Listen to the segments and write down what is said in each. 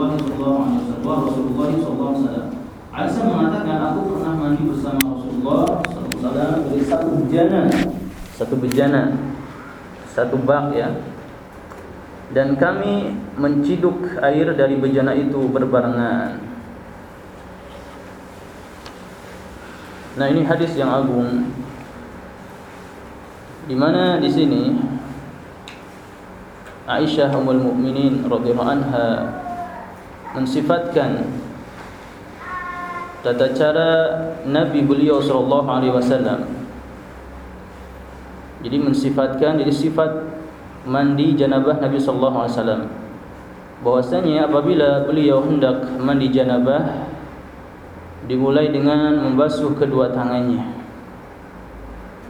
Rasulullah sallallahu alaihi wasallam Rasulullah sallallahu alaihi wasallam. Aisyah mengatakan aku pernah mandi bersama Rasulullah sallallahu alaihi wasallam dari satu bejana satu bejana satu bak ya. Dan kami menciduk air dari bejana itu berbarengan. Nah, ini hadis yang agung. Di mana? Di sini. Aisyah Ummul Mukminin radhiyallahu anha mensifatkan tata cara Nabi beliau sallallahu alaihi wasallam. Jadi mensifatkan jadi sifat mandi janabah Nabi sallallahu alaihi wasallam. Bahwasanya apabila beliau hendak mandi janabah dimulai dengan membasuh kedua tangannya.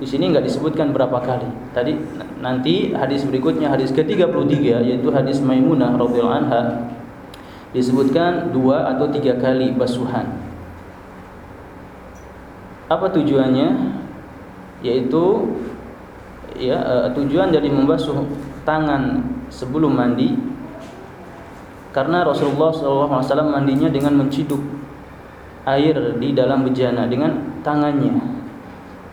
Di sini enggak disebutkan berapa kali. Tadi nanti hadis berikutnya hadis ke-33 yaitu hadis Maimunah radhiyallahu anha disebutkan dua atau tiga kali basuhan. Apa tujuannya? Yaitu ya uh, tujuan dari membasuh tangan sebelum mandi karena Rasulullah SAW mandinya dengan menciduk air di dalam bejana dengan tangannya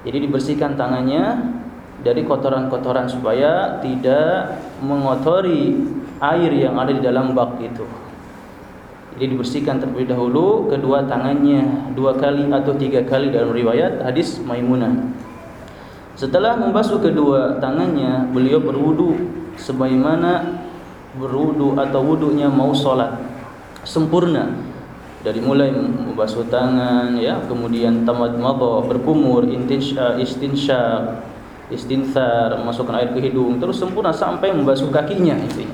jadi dibersihkan tangannya dari kotoran-kotoran supaya tidak mengotori air yang ada di dalam bak itu. Jadi dibersihkan terlebih dahulu kedua tangannya dua kali atau tiga kali dalam riwayat hadis Maimunah. Setelah membasuh kedua tangannya, beliau berwudu sebagaimana berwudu atau wudunya mau sholat. Sempurna. Dari mulai membasuh tangan ya kemudian tamat madha berkumur intinsya istinsya istinthar memasukkan air ke hidung terus sempurna sampai membasuh kakinya intinya.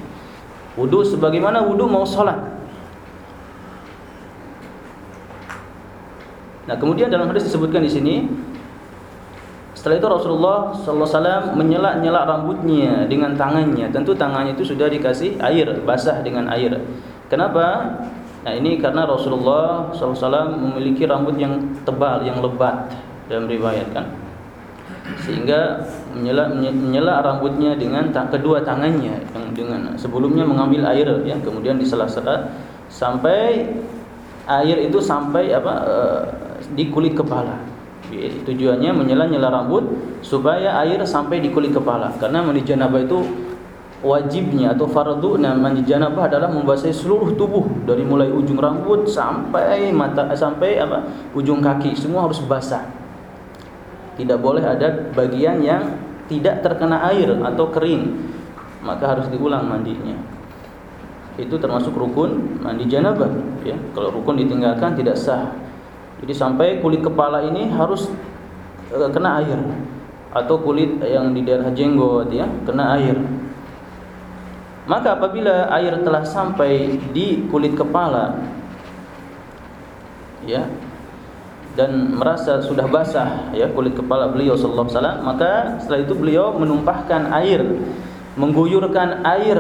Wudu sebagaimana wudu mau salat Nah, kemudian dalam hadis disebutkan di sini setelah itu Rasulullah wasallam menyela-nyela rambutnya dengan tangannya. Tentu tangannya itu sudah dikasih air, basah dengan air. Kenapa? Nah ini karena Rasulullah SAW memiliki rambut yang tebal, yang lebat dalam riwayat kan, sehingga menyela, menyela rambutnya dengan kedua tangannya yang dengan sebelumnya mengambil air ya, kemudian di sela-sela sampai air itu sampai apa e, di kulit kepala. Tujuannya menyela-nyela rambut supaya air sampai di kulit kepala karena mandi janabah itu wajibnya atau fardu mandi janabah adalah membasahi seluruh tubuh dari mulai ujung rambut sampai mata sampai apa ujung kaki semua harus basah. Tidak boleh ada bagian yang tidak terkena air atau kering. Maka harus diulang mandinya. Itu termasuk rukun mandi janabah ya. Kalau rukun ditinggalkan tidak sah. Jadi sampai kulit kepala ini harus uh, kena air. Atau kulit yang di daerah jenggot ya kena air. Maka apabila air telah sampai di kulit kepala ya dan merasa sudah basah ya kulit kepala beliau sallallahu alaihi wasallam maka setelah itu beliau menumpahkan air mengguyurkan air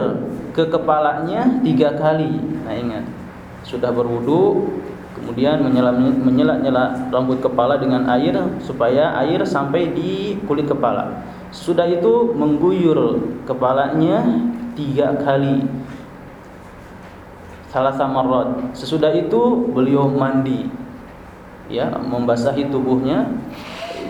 ke kepalanya tiga kali. Nah ingat sudah berwudu kemudian menyela-nyela rambut kepala dengan air supaya air sampai di kulit kepala. Sudah itu mengguyur kepalanya tiga kali. Salah samarrat sesudah itu beliau mandi. Ya membasahi tubuhnya.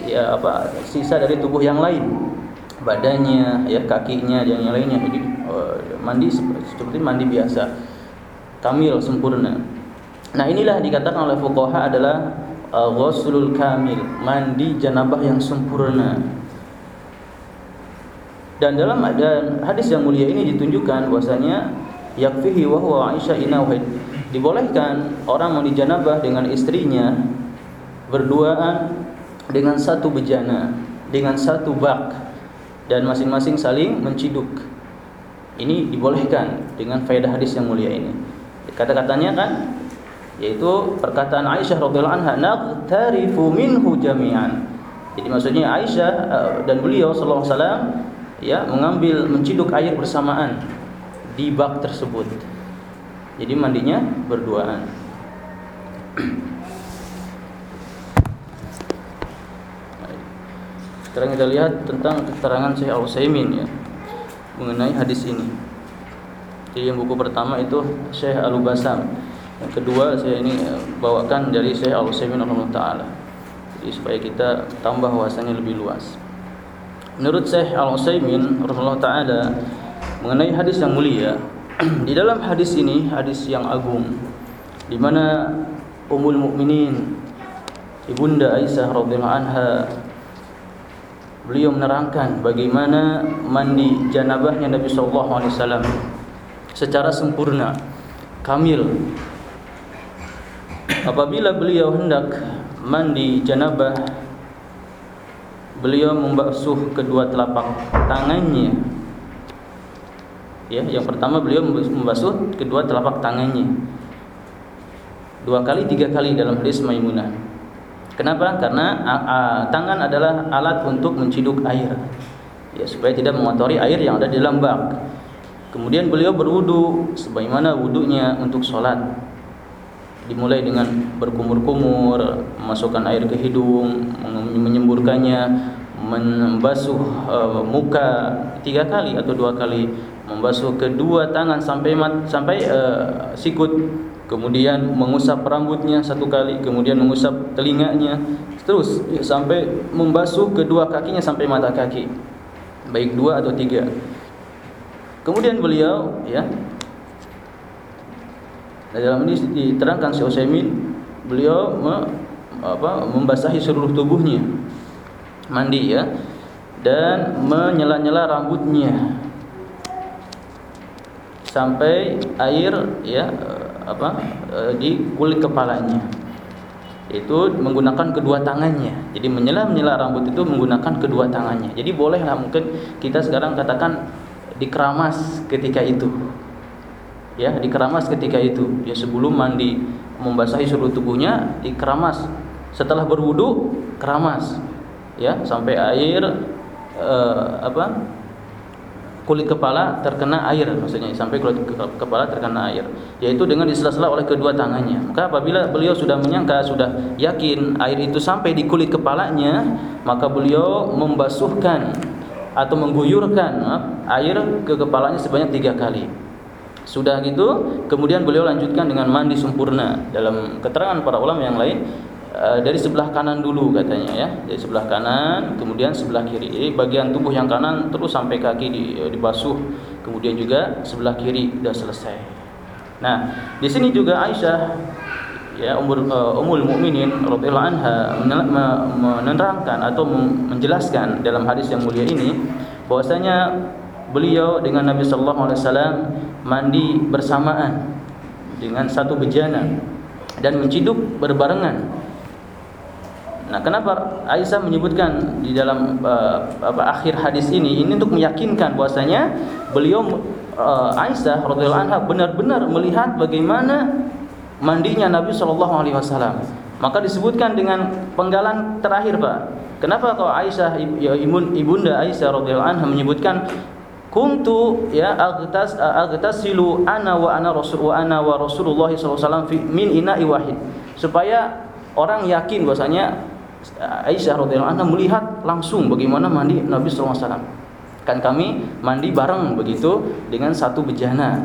Ya apa sisa dari tubuh yang lain. Badannya ya kakinya dan yang lainnya. Jadi uh, mandi seperti mandi biasa. Kamil sempurna nah inilah dikatakan oleh fuqaha adalah uh, kamil mandi janabah yang sempurna dan dalam dan hadis yang mulia ini ditunjukkan bahwasanya yakfihi wa huwa Aisyah inawhid. Dibolehkan orang mandi janabah dengan istrinya berduaan dengan satu bejana, dengan satu bak dan masing-masing saling menciduk. Ini dibolehkan dengan faedah hadis yang mulia ini. Kata-katanya kan yaitu perkataan Aisyah radhiyallahu anha naqtarifu minhu jami'an. Jadi maksudnya Aisyah eh, dan beliau sallallahu alaihi wasallam ya mengambil menciduk air bersamaan di bak tersebut. Jadi mandinya berduaan. Sekarang kita lihat tentang keterangan Syekh Al-Utsaimin ya mengenai hadis ini. Jadi yang buku pertama itu Syekh Al-Basam. Yang kedua saya ini eh, bawakan dari Syekh Al-Utsaimin taala. Jadi supaya kita tambah wawasannya lebih luas. Menurut Syekh Al-Utsaimin rahimahullah taala mengenai hadis yang mulia, di dalam hadis ini hadis yang agung di mana Ummul Mukminin Ibunda Aisyah radhiyallahu anha beliau menerangkan bagaimana mandi janabahnya Nabi sallallahu alaihi wasallam secara sempurna, kamil. Apabila beliau hendak mandi janabah, beliau membasuh kedua telapak tangannya. Ya, yang pertama beliau membasuh kedua telapak tangannya. Dua kali, tiga kali dalam hadis Maimunah. Kenapa? Karena a, a, tangan adalah alat untuk menciduk air. Ya, supaya tidak mengotori air yang ada di dalam bak. Kemudian beliau berwudu sebagaimana wudunya untuk sholat. Dimulai dengan berkumur-kumur, memasukkan air ke hidung, menyemburkannya, membasuh uh, muka tiga kali atau dua kali, membasuh kedua tangan sampai mat, sampai uh, sikut, kemudian mengusap rambutnya satu kali, kemudian mengusap telinganya, terus ya, sampai membasuh kedua kakinya sampai mata kaki, baik dua atau tiga. Kemudian beliau ya dalam ini diterangkan Syekh Utsaimin beliau me, apa, membasahi seluruh tubuhnya. Mandi ya. Dan menyela-nyela rambutnya. Sampai air ya apa di kulit kepalanya. Itu menggunakan kedua tangannya. Jadi menyela-nyela rambut itu menggunakan kedua tangannya. Jadi bolehlah mungkin kita sekarang katakan dikeramas ketika itu ya dikeramas ketika itu. Ya sebelum mandi membasahi seluruh tubuhnya dikeramas. Setelah berwudu keramas. Ya sampai air eh, apa kulit kepala terkena air maksudnya. Sampai kulit kepala terkena air. Yaitu dengan disela-sela oleh kedua tangannya. Maka apabila beliau sudah menyangka sudah yakin air itu sampai di kulit kepalanya maka beliau membasuhkan atau mengguyurkan air ke kepalanya sebanyak tiga kali. Sudah gitu, kemudian beliau lanjutkan dengan mandi sempurna. Dalam keterangan para ulama yang lain, eh, dari sebelah kanan dulu katanya ya, dari sebelah kanan, kemudian sebelah kiri. Jadi bagian tubuh yang kanan terus sampai kaki eh, dibasuh, kemudian juga sebelah kiri sudah selesai. Nah, di sini juga Aisyah ya umur uh, umul mukminin radhiyallahu anha menerangkan atau menjelaskan dalam hadis yang mulia ini bahwasanya beliau dengan Nabi sallallahu alaihi wasallam mandi bersamaan dengan satu bejana dan menciduk berbarengan. Nah, kenapa Aisyah menyebutkan di dalam uh, apa akhir hadis ini ini untuk meyakinkan bahwasanya beliau uh, Aisyah radhiyallahu anha benar-benar melihat bagaimana mandinya Nabi Shallallahu Alaihi Wasallam. Maka disebutkan dengan penggalan terakhir pak. Kenapa kalau Aisyah ya, ibunda Aisyah radhiyallahu anha menyebutkan kuntu ya agtas agtasilu ana wa ana rasul wa ana wa Rasulullah alaihi min ina'i wahid. Supaya orang yakin bahwasanya Aisyah radhiyallahu anha melihat langsung bagaimana mandi Nabi wasallam. Kan kami mandi bareng begitu dengan satu bejana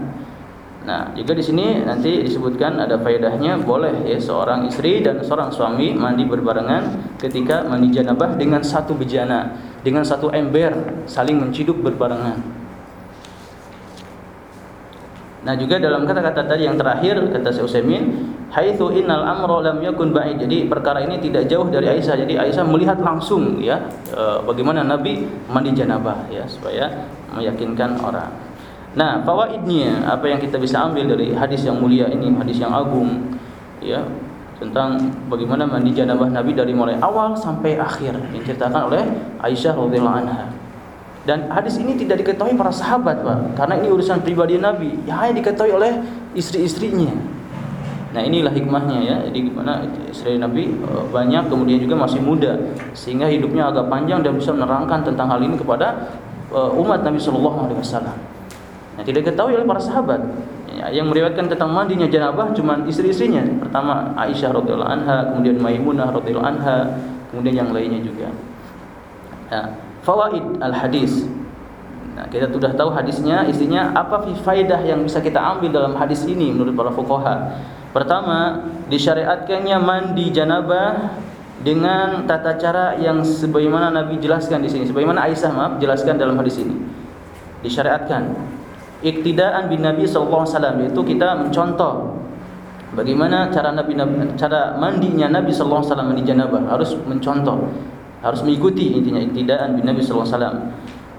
Nah, juga di sini nanti disebutkan ada faedahnya boleh ya seorang istri dan seorang suami mandi berbarengan ketika mandi janabah dengan satu bejana, dengan satu ember saling menciduk berbarengan. Nah, juga dalam kata-kata tadi yang terakhir kata Syekh Utsaimin, haitsu innal amra lam yakun ba'id. Jadi perkara ini tidak jauh dari Aisyah. Jadi Aisyah melihat langsung ya e, bagaimana Nabi mandi janabah ya supaya meyakinkan orang. Nah, fawaidnya apa yang kita bisa ambil dari hadis yang mulia ini, hadis yang agung ya, tentang bagaimana mandi janabah Nabi dari mulai awal sampai akhir yang diceritakan oleh Aisyah radhiyallahu anha. Dan hadis ini tidak diketahui para sahabat, Pak, karena ini urusan pribadi Nabi. Ya hanya diketahui oleh istri-istrinya. Nah, inilah hikmahnya ya. Jadi gimana istri Nabi eh, banyak kemudian juga masih muda sehingga hidupnya agak panjang dan bisa menerangkan tentang hal ini kepada eh, umat Nabi sallallahu alaihi wasallam yang tidak diketahui oleh para sahabat. Ya, yang meriwayatkan tentang mandinya janabah cuma istri-istrinya. Pertama Aisyah radhiyallahu anha, kemudian Maimunah radhiyallahu anha, kemudian yang lainnya juga. Nah, fawaid al hadis. Nah, kita sudah tahu hadisnya, isinya apa faidah yang bisa kita ambil dalam hadis ini menurut para fuqaha. Pertama, disyariatkannya mandi janabah dengan tata cara yang sebagaimana Nabi jelaskan di sini, sebagaimana Aisyah maaf jelaskan dalam hadis ini. Disyariatkan iktidaan bin Nabi sallallahu alaihi wasallam yaitu kita mencontoh bagaimana cara Nabi cara mandinya Nabi sallallahu alaihi wasallam mandi janabah harus mencontoh harus mengikuti intinya iktidaan bin Nabi sallallahu alaihi wasallam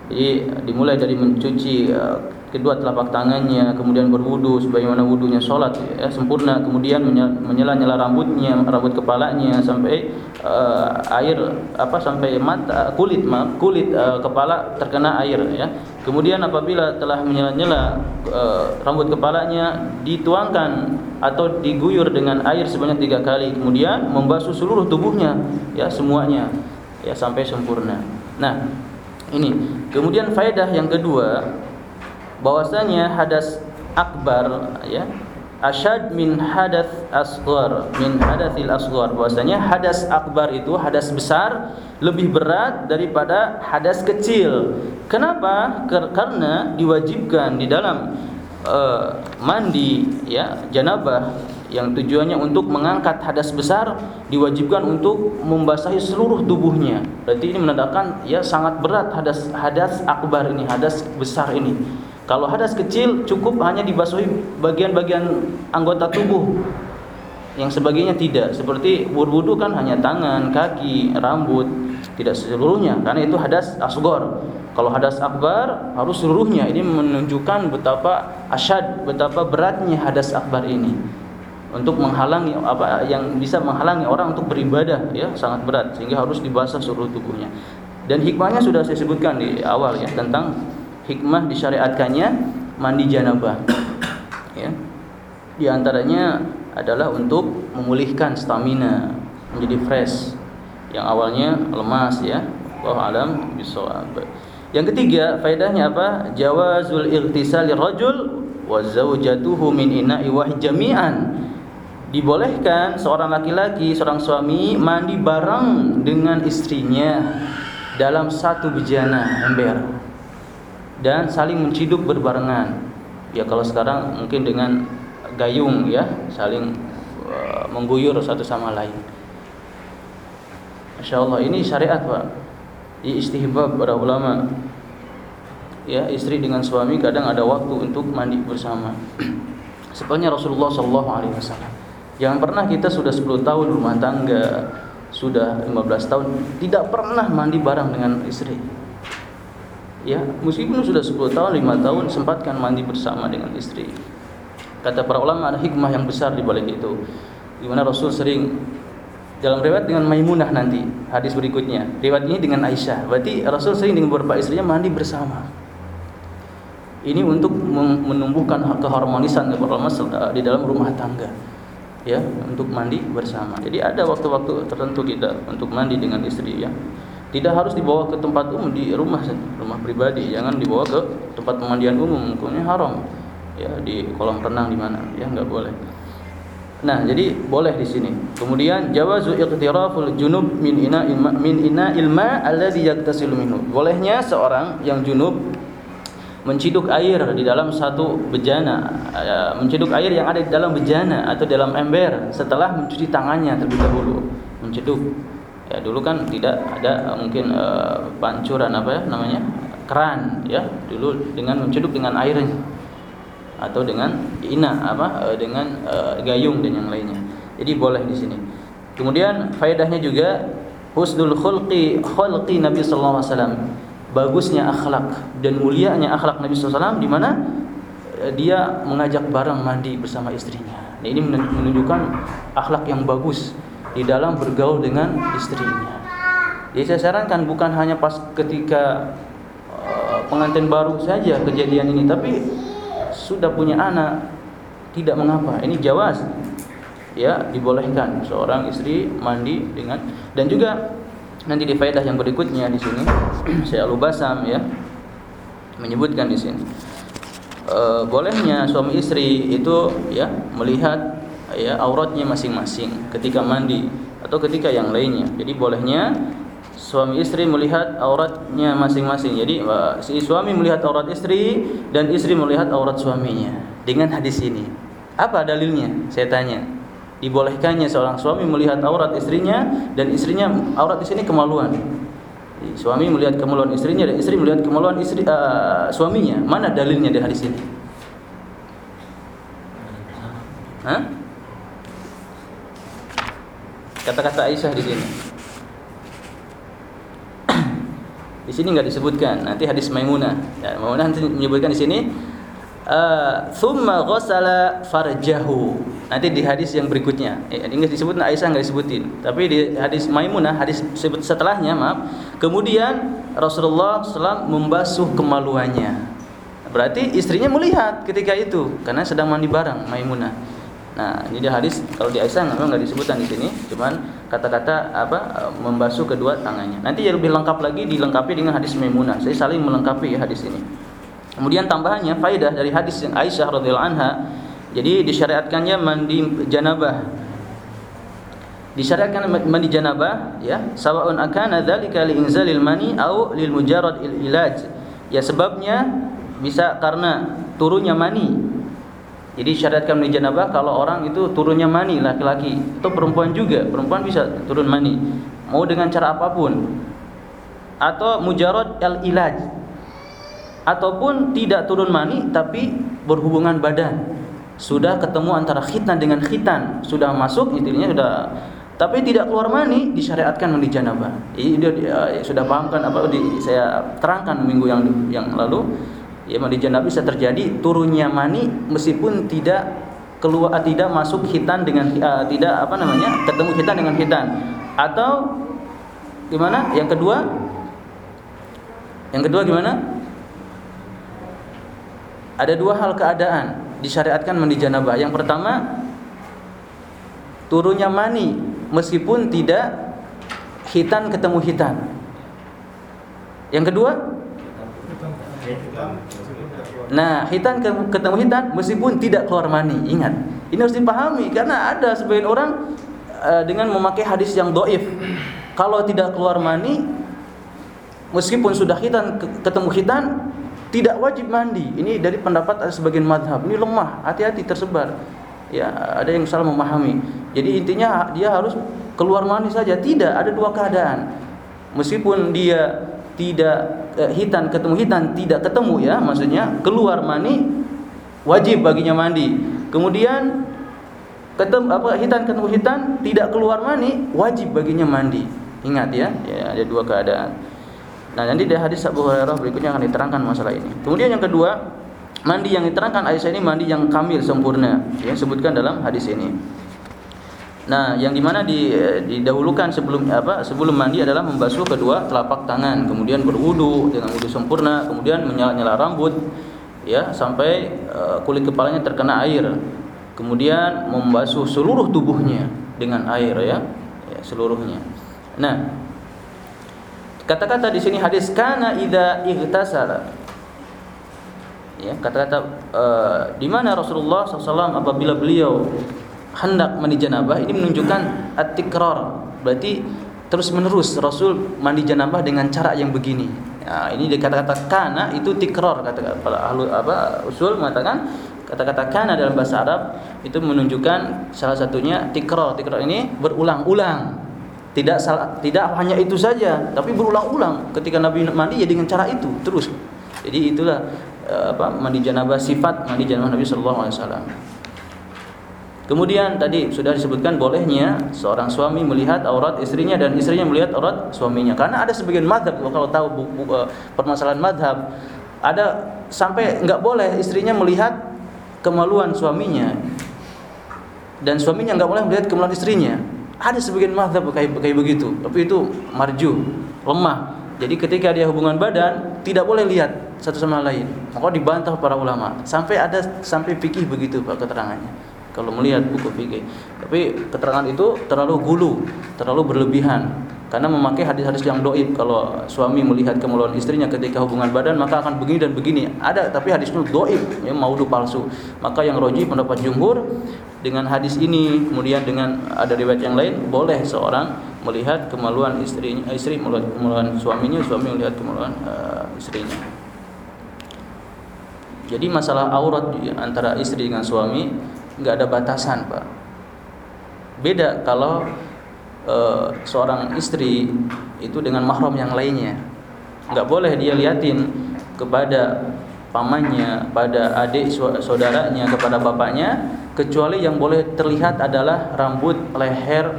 jadi dimulai dari mencuci uh, kedua telapak tangannya, kemudian berwudu sebagaimana wudunya sholat ya, sempurna, kemudian menyela-nyela rambutnya, rambut kepalanya sampai uh, air apa sampai mata kulit kulit uh, kepala terkena air ya. Kemudian apabila telah menyela-nyela uh, rambut kepalanya dituangkan atau diguyur dengan air sebanyak tiga kali, kemudian membasuh seluruh tubuhnya ya semuanya ya sampai sempurna. Nah, ini. Kemudian faedah yang kedua bahwasanya hadas akbar ya asyad min hadas asghar min hadatsil asghar bahwasanya hadas akbar itu hadas besar lebih berat daripada hadas kecil. Kenapa? Karena diwajibkan di dalam uh, mandi ya janabah yang tujuannya untuk mengangkat hadas besar diwajibkan untuk membasahi seluruh tubuhnya. Berarti ini menandakan ya sangat berat hadas hadas akbar ini, hadas besar ini. Kalau hadas kecil cukup hanya dibasahi bagian-bagian anggota tubuh. Yang sebagainya tidak. Seperti berwudu kan hanya tangan, kaki, rambut, tidak seluruhnya karena itu hadas asgor. Kalau hadas akbar harus seluruhnya. Ini menunjukkan betapa asyad, betapa beratnya hadas akbar ini untuk menghalangi apa yang bisa menghalangi orang untuk beribadah ya sangat berat sehingga harus dibasuh seluruh tubuhnya. Dan hikmahnya sudah saya sebutkan di awal ya tentang hikmah disyariatkannya mandi janabah. Ya. Di antaranya adalah untuk memulihkan stamina, menjadi fresh yang awalnya lemas ya. Allah alam bisawab. Yang ketiga, faedahnya apa? Jawazul irtisali rajul wa zaujatuhu min ina'i wahid jami'an dibolehkan seorang laki-laki, seorang suami mandi bareng dengan istrinya dalam satu bejana ember dan saling menciduk berbarengan. Ya kalau sekarang mungkin dengan gayung ya, saling uh, mengguyur satu sama lain. Masya Allah ini syariat pak. Ini istihbab para ulama. Ya istri dengan suami kadang ada waktu untuk mandi bersama. Sebenarnya Rasulullah Shallallahu Alaihi Wasallam Jangan pernah kita sudah 10 tahun rumah tangga, sudah 15 tahun tidak pernah mandi bareng dengan istri. Ya, meskipun sudah 10 tahun, 5 tahun sempatkan mandi bersama dengan istri. Kata para ulama ada hikmah yang besar di balik itu. Di mana Rasul sering dalam riwayat dengan Maimunah nanti hadis berikutnya. Riwayat ini dengan Aisyah. Berarti Rasul sering dengan beberapa istrinya mandi bersama. Ini untuk menumbuhkan keharmonisan di dalam rumah tangga ya untuk mandi bersama. Jadi ada waktu-waktu tertentu kita untuk mandi dengan istri ya. Tidak harus dibawa ke tempat umum di rumah rumah pribadi, jangan dibawa ke tempat pemandian umum, hukumnya haram. Ya, di kolam renang di mana, ya nggak boleh. Nah, jadi boleh di sini. Kemudian jawazu iqtiraful junub min ina min ina ilma alladhi yaktasilu minhu. Bolehnya seorang yang junub menciduk air di dalam satu bejana, menciduk air yang ada di dalam bejana atau dalam ember setelah mencuci tangannya terlebih dahulu. Menciduk. Ya, dulu kan tidak ada mungkin uh, pancuran apa ya namanya? keran ya. Dulu dengan menciduk dengan airnya atau dengan ina apa uh, dengan uh, gayung dan yang lainnya. Jadi boleh di sini. Kemudian faedahnya juga husnul khulqi khulqi Nabi sallallahu alaihi wasallam bagusnya akhlak dan mulianya akhlak Nabi SAW di mana eh, dia mengajak bareng mandi bersama istrinya. Nah, ini menunjukkan akhlak yang bagus di dalam bergaul dengan istrinya. Jadi saya sarankan bukan hanya pas ketika uh, pengantin baru saja kejadian ini, tapi sudah punya anak tidak mengapa. Ini jawas ya dibolehkan seorang istri mandi dengan dan juga nanti di faedah yang berikutnya di sini saya Al-Basam ya menyebutkan di sini e, bolehnya suami istri itu ya melihat ya auratnya masing-masing ketika mandi atau ketika yang lainnya. Jadi bolehnya suami istri melihat auratnya masing-masing. Jadi si suami melihat aurat istri dan istri melihat aurat suaminya dengan hadis ini. Apa dalilnya? Saya tanya. Dibolehkannya seorang suami melihat aurat istrinya dan istrinya aurat di sini kemaluan. Suami melihat kemaluan istrinya dan istri melihat kemaluan istri uh, suaminya. Mana dalilnya di hadis ini? Kata-kata Aisyah di sini. Di sini enggak disebutkan. Nanti hadis Maimunah. Ya, Maimunah nanti menyebutkan di sini thumma ghassala farjahu. Nanti di hadis yang berikutnya. Eh, ini disebut Aisyah enggak disebutin. Tapi di hadis Maimunah hadis setelahnya, maaf. Kemudian Rasulullah SAW membasuh kemaluannya. Berarti istrinya melihat ketika itu karena sedang mandi bareng Maimunah. Nah, ini dia hadis kalau di Aisyah memang enggak disebutkan di sini, cuman kata-kata apa membasuh kedua tangannya. Nanti yang lebih lengkap lagi dilengkapi dengan hadis Maimunah. Saya saling melengkapi ya hadis ini. Kemudian tambahannya faidah dari hadis yang Aisyah radhiyallahu anha. Jadi disyariatkannya mandi janabah. Disyariatkan mandi janabah ya, sawaun akana dzalika li inzalil mani au lil mujarrad il ilaj. Ya sebabnya bisa karena turunnya mani jadi syariatkan mandi janabah kalau orang itu turunnya mani laki-laki atau perempuan juga, perempuan bisa turun mani. Mau dengan cara apa pun. Atau mujarad al-ilaj. Ataupun tidak turun mani tapi berhubungan badan. Sudah ketemu antara khitan dengan khitan, sudah masuk intinya sudah tapi tidak keluar mani disyariatkan mandi janabah. Ini dia, dia sudah paham kan apa di, saya terangkan minggu yang yang lalu ya mandi janabah bisa terjadi turunnya mani meskipun tidak keluar tidak masuk hitan dengan uh, tidak apa namanya ketemu hitan dengan hitan atau gimana? Yang kedua? Yang kedua gimana ada dua hal keadaan disyariatkan mandi janabah yang pertama turunnya mani meskipun tidak hitan ketemu hitan yang kedua Nah, hitan ketemu hitan meskipun tidak keluar mani. Ingat, ini harus dipahami karena ada sebagian orang uh, dengan memakai hadis yang doif. Kalau tidak keluar mani, meskipun sudah hitan ketemu hitan, tidak wajib mandi. Ini dari pendapat sebagian madhab. Ini lemah, hati-hati tersebar. Ya, ada yang salah memahami. Jadi intinya dia harus keluar mani saja. Tidak, ada dua keadaan. Meskipun dia tidak eh, hitan ketemu hitan tidak ketemu ya maksudnya keluar mani wajib baginya mandi kemudian ketemu apa hitan ketemu hitan tidak keluar mani wajib baginya mandi ingat ya ya ada dua keadaan nah nanti di hadis Abu Hurairah berikutnya akan diterangkan masalah ini. Kemudian yang kedua mandi yang diterangkan Aisyah ini mandi yang kamil sempurna. Ya sebutkan dalam hadis ini. Nah, yang di mana di, didahulukan sebelum apa sebelum mandi adalah membasuh kedua telapak tangan, kemudian berwudu dengan wudu sempurna, kemudian menyala-nyala rambut, ya sampai uh, kulit kepalanya terkena air, kemudian membasuh seluruh tubuhnya dengan air ya, ya seluruhnya. Nah, kata-kata di sini hadis kana ida ihtasala ya kata-kata uh, di mana Rasulullah SAW apabila beliau hendak mandi janabah ini menunjukkan at-tikrar. Berarti terus menerus Rasul mandi janabah dengan cara yang begini. Nah, ini dikata-kata kana itu tikrar kata para ahlu apa usul mengatakan kata-kata kana dalam bahasa Arab itu menunjukkan salah satunya tikrar. Tikrar ini berulang-ulang. Tidak salah, tidak hanya itu saja, tapi berulang-ulang. Ketika Nabi mandi ya dengan cara itu terus. Jadi itulah eh, apa mandi janabah sifat mandi janabah Nabi sallallahu alaihi wasallam. Kemudian tadi sudah disebutkan bolehnya seorang suami melihat aurat istrinya dan istrinya melihat aurat suaminya. Karena ada sebagian madhab kalau tahu buku, uh, permasalahan madhab ada sampai enggak boleh istrinya melihat kemaluan suaminya dan suaminya enggak boleh melihat kemaluan istrinya. Ada sebagian madhab kayak, kayak begitu, tapi itu marju, lemah. Jadi ketika dia hubungan badan tidak boleh lihat satu sama lain. Maka dibantah para ulama. Sampai ada sampai fikih begitu Pak keterangannya kalau melihat buku fikih. Tapi keterangan itu terlalu gulu, terlalu berlebihan. Karena memakai hadis-hadis yang doib. Kalau suami melihat kemaluan istrinya ketika hubungan badan maka akan begini dan begini. Ada tapi hadisnya doib. Ya maudhu palsu. Maka yang roji pendapat jumhur dengan hadis ini kemudian dengan ada riwayat yang lain boleh seorang melihat kemaluan istrinya istri melihat kemaluan suaminya suami melihat kemaluan uh, istrinya. Jadi masalah aurat antara istri dengan suami nggak ada batasan pak. Beda kalau Eh, seorang istri itu dengan mahram yang lainnya. Enggak boleh dia liatin kepada pamannya, pada adik saudaranya, kepada bapaknya kecuali yang boleh terlihat adalah rambut, leher,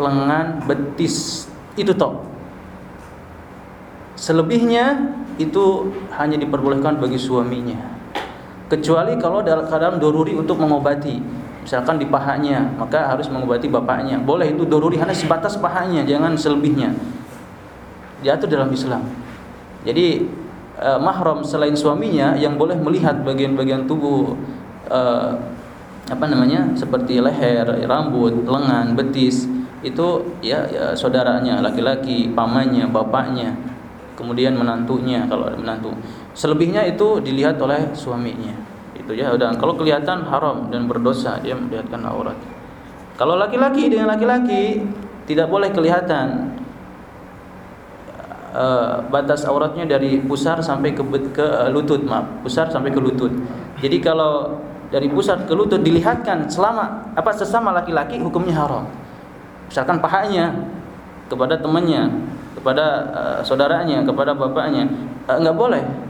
lengan, betis. Itu toh. Selebihnya itu hanya diperbolehkan bagi suaminya. Kecuali kalau dalam keadaan doruri untuk mengobati misalkan di pahanya maka harus mengobati bapaknya. Boleh itu doruri hanya sebatas pahanya jangan selebihnya. Diatur dalam Islam. Jadi eh, mahram selain suaminya yang boleh melihat bagian-bagian tubuh eh, apa namanya seperti leher rambut lengan betis itu ya, ya saudaranya laki-laki pamannya bapaknya kemudian menantunya kalau ada menantu. Selebihnya itu dilihat oleh suaminya itu ya. Udah kalau kelihatan haram dan berdosa dia melihatkan aurat. Kalau laki-laki dengan laki-laki tidak boleh kelihatan uh, batas auratnya dari pusar sampai ke ke uh, lutut maaf. Pusar sampai ke lutut. Jadi kalau dari pusat ke lutut dilihatkan selama apa sesama laki-laki hukumnya haram. Misalkan pahanya kepada temannya kepada uh, saudaranya kepada bapaknya nggak boleh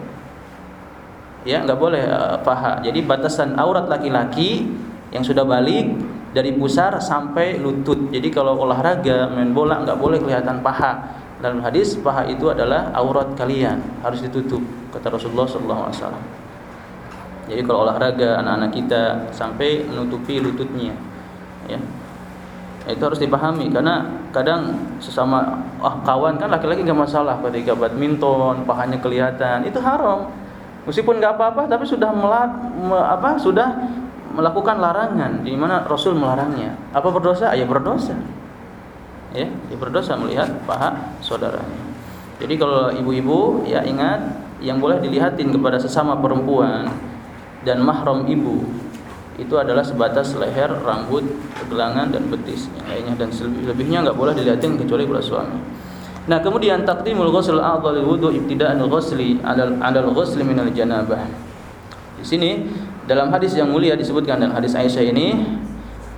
ya nggak boleh uh, paha. Jadi batasan aurat laki-laki yang sudah balik dari pusar sampai lutut. Jadi kalau olahraga main bola nggak boleh kelihatan paha. Dalam hadis paha itu adalah aurat kalian harus ditutup kata Rasulullah SAW jadi kalau olahraga anak-anak kita sampai menutupi lututnya ya. Itu harus dipahami karena kadang sesama ah kawan kan laki-laki nggak masalah ketika badminton pahanya kelihatan itu haram Meskipun nggak apa-apa, tapi sudah melat, me, apa sudah melakukan larangan di mana Rasul melarangnya. Apa berdosa? Ya berdosa. Ya, ya berdosa melihat paha saudaranya. Jadi kalau ibu-ibu ya ingat yang boleh dilihatin kepada sesama perempuan dan mahram ibu itu adalah sebatas leher, rambut, gelangan dan betis yang dan lebihnya nggak boleh dilihatin kecuali kepada suami. Nah, kemudian taqdimul ghusl a'dhal wudu ibtida'an ghusli 'ala 'ala al-ghusli min al-janabah. Di sini dalam hadis yang mulia disebutkan dan hadis Aisyah ini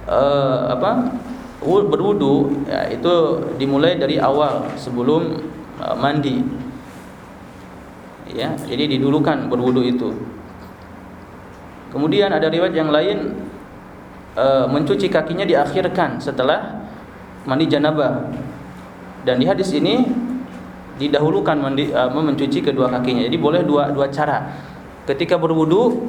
uh, apa? berwudu ya, itu dimulai dari awal sebelum uh, mandi. Ya, jadi didulukan berwudu itu. Kemudian ada riwayat yang lain uh, mencuci kakinya diakhirkan setelah mandi janabah dan di hadis ini didahulukan mandi, uh, mencuci kedua kakinya. Jadi boleh dua dua cara. Ketika berwudu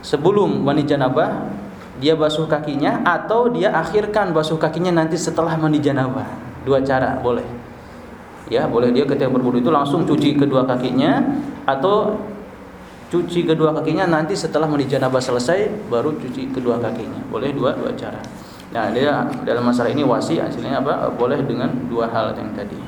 sebelum mandi janabah dia basuh kakinya atau dia akhirkan basuh kakinya nanti setelah mandi janabah. Dua cara boleh. Ya, boleh dia ketika berwudu itu langsung cuci kedua kakinya atau cuci kedua kakinya nanti setelah mandi janabah selesai baru cuci kedua kakinya. Boleh dua dua cara. Nah, dia dalam masalah ini wasi hasilnya apa? Boleh dengan dua hal yang tadi.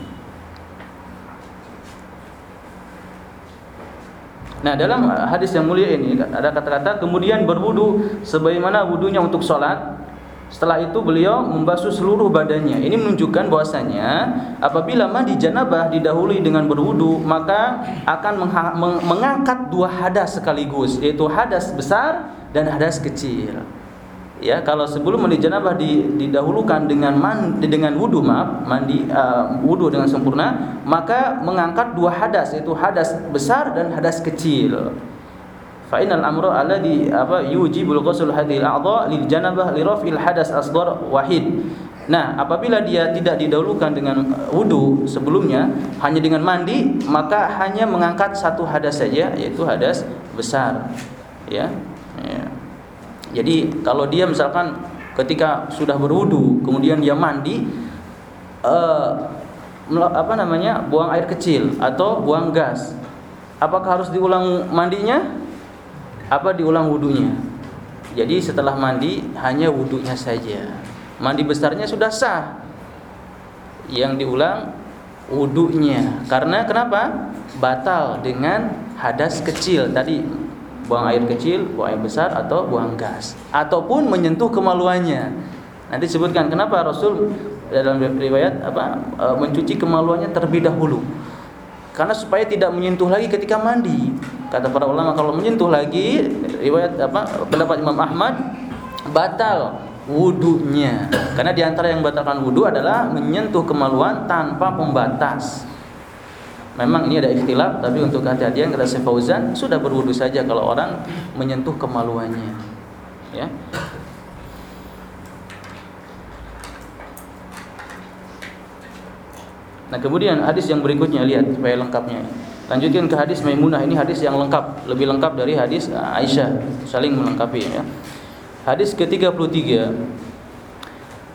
Nah, dalam hadis yang mulia ini ada kata-kata kemudian berwudu sebagaimana wudunya untuk sholat. Setelah itu beliau membasuh seluruh badannya. Ini menunjukkan bahwasanya apabila mandi janabah didahului dengan berwudu, maka akan mengangkat dua hadas sekaligus, yaitu hadas besar dan hadas kecil ya kalau sebelum mandi janabah didahulukan dengan mandi dengan wudu maaf mandi uh, wudu dengan sempurna maka mengangkat dua hadas yaitu hadas besar dan hadas kecil fa innal amru alladhi apa yujibul ghusl hadhil a'dha lil janabah li raf'il hadas asghar wahid Nah, apabila dia tidak didahulukan dengan wudu sebelumnya, hanya dengan mandi, maka hanya mengangkat satu hadas saja, yaitu hadas besar. Ya. ya. Jadi kalau dia misalkan ketika sudah berwudu kemudian dia mandi uh, apa namanya buang air kecil atau buang gas apakah harus diulang mandinya? Apa diulang wudunya? Jadi setelah mandi hanya wudunya saja. Mandi besarnya sudah sah. Yang diulang wudunya. Karena kenapa? Batal dengan hadas kecil. Tadi buang air kecil, buang air besar atau buang gas ataupun menyentuh kemaluannya. Nanti sebutkan kenapa Rasul dalam riwayat apa e, mencuci kemaluannya terlebih dahulu. Karena supaya tidak menyentuh lagi ketika mandi. Kata para ulama kalau menyentuh lagi riwayat apa pendapat Imam Ahmad batal wudunya. Karena di antara yang batalkan wudu adalah menyentuh kemaluan tanpa pembatas. Memang ini ada ikhtilaf, tapi untuk hati-hatian kata Syekh Fauzan sudah berwudu saja kalau orang menyentuh kemaluannya. Ya. Nah, kemudian hadis yang berikutnya lihat supaya lengkapnya. Lanjutkan ke hadis Maimunah ini hadis yang lengkap, lebih lengkap dari hadis Aisyah, saling melengkapi ya. Hadis ke-33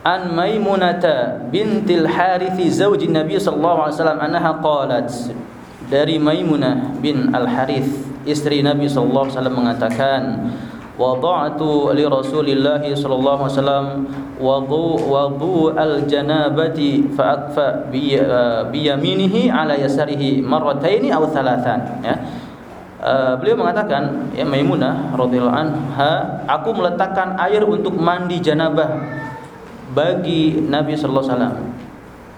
An Maimunata bintil Harithi zawji Nabi sallallahu alaihi wasallam annaha qalat. Dari Maimunah bin Al Harith istri Nabi sallallahu alaihi wasallam mengatakan wada'tu li Rasulillah sallallahu alaihi wasallam wudu wudu al janabati fa akfa bi yaminihi ala yasarihi marrataini aw thalathan. Ya. Uh, beliau mengatakan ya Maimunah radhiyallahu anha aku meletakkan air untuk mandi janabah bagi Nabi sallallahu alaihi wasallam.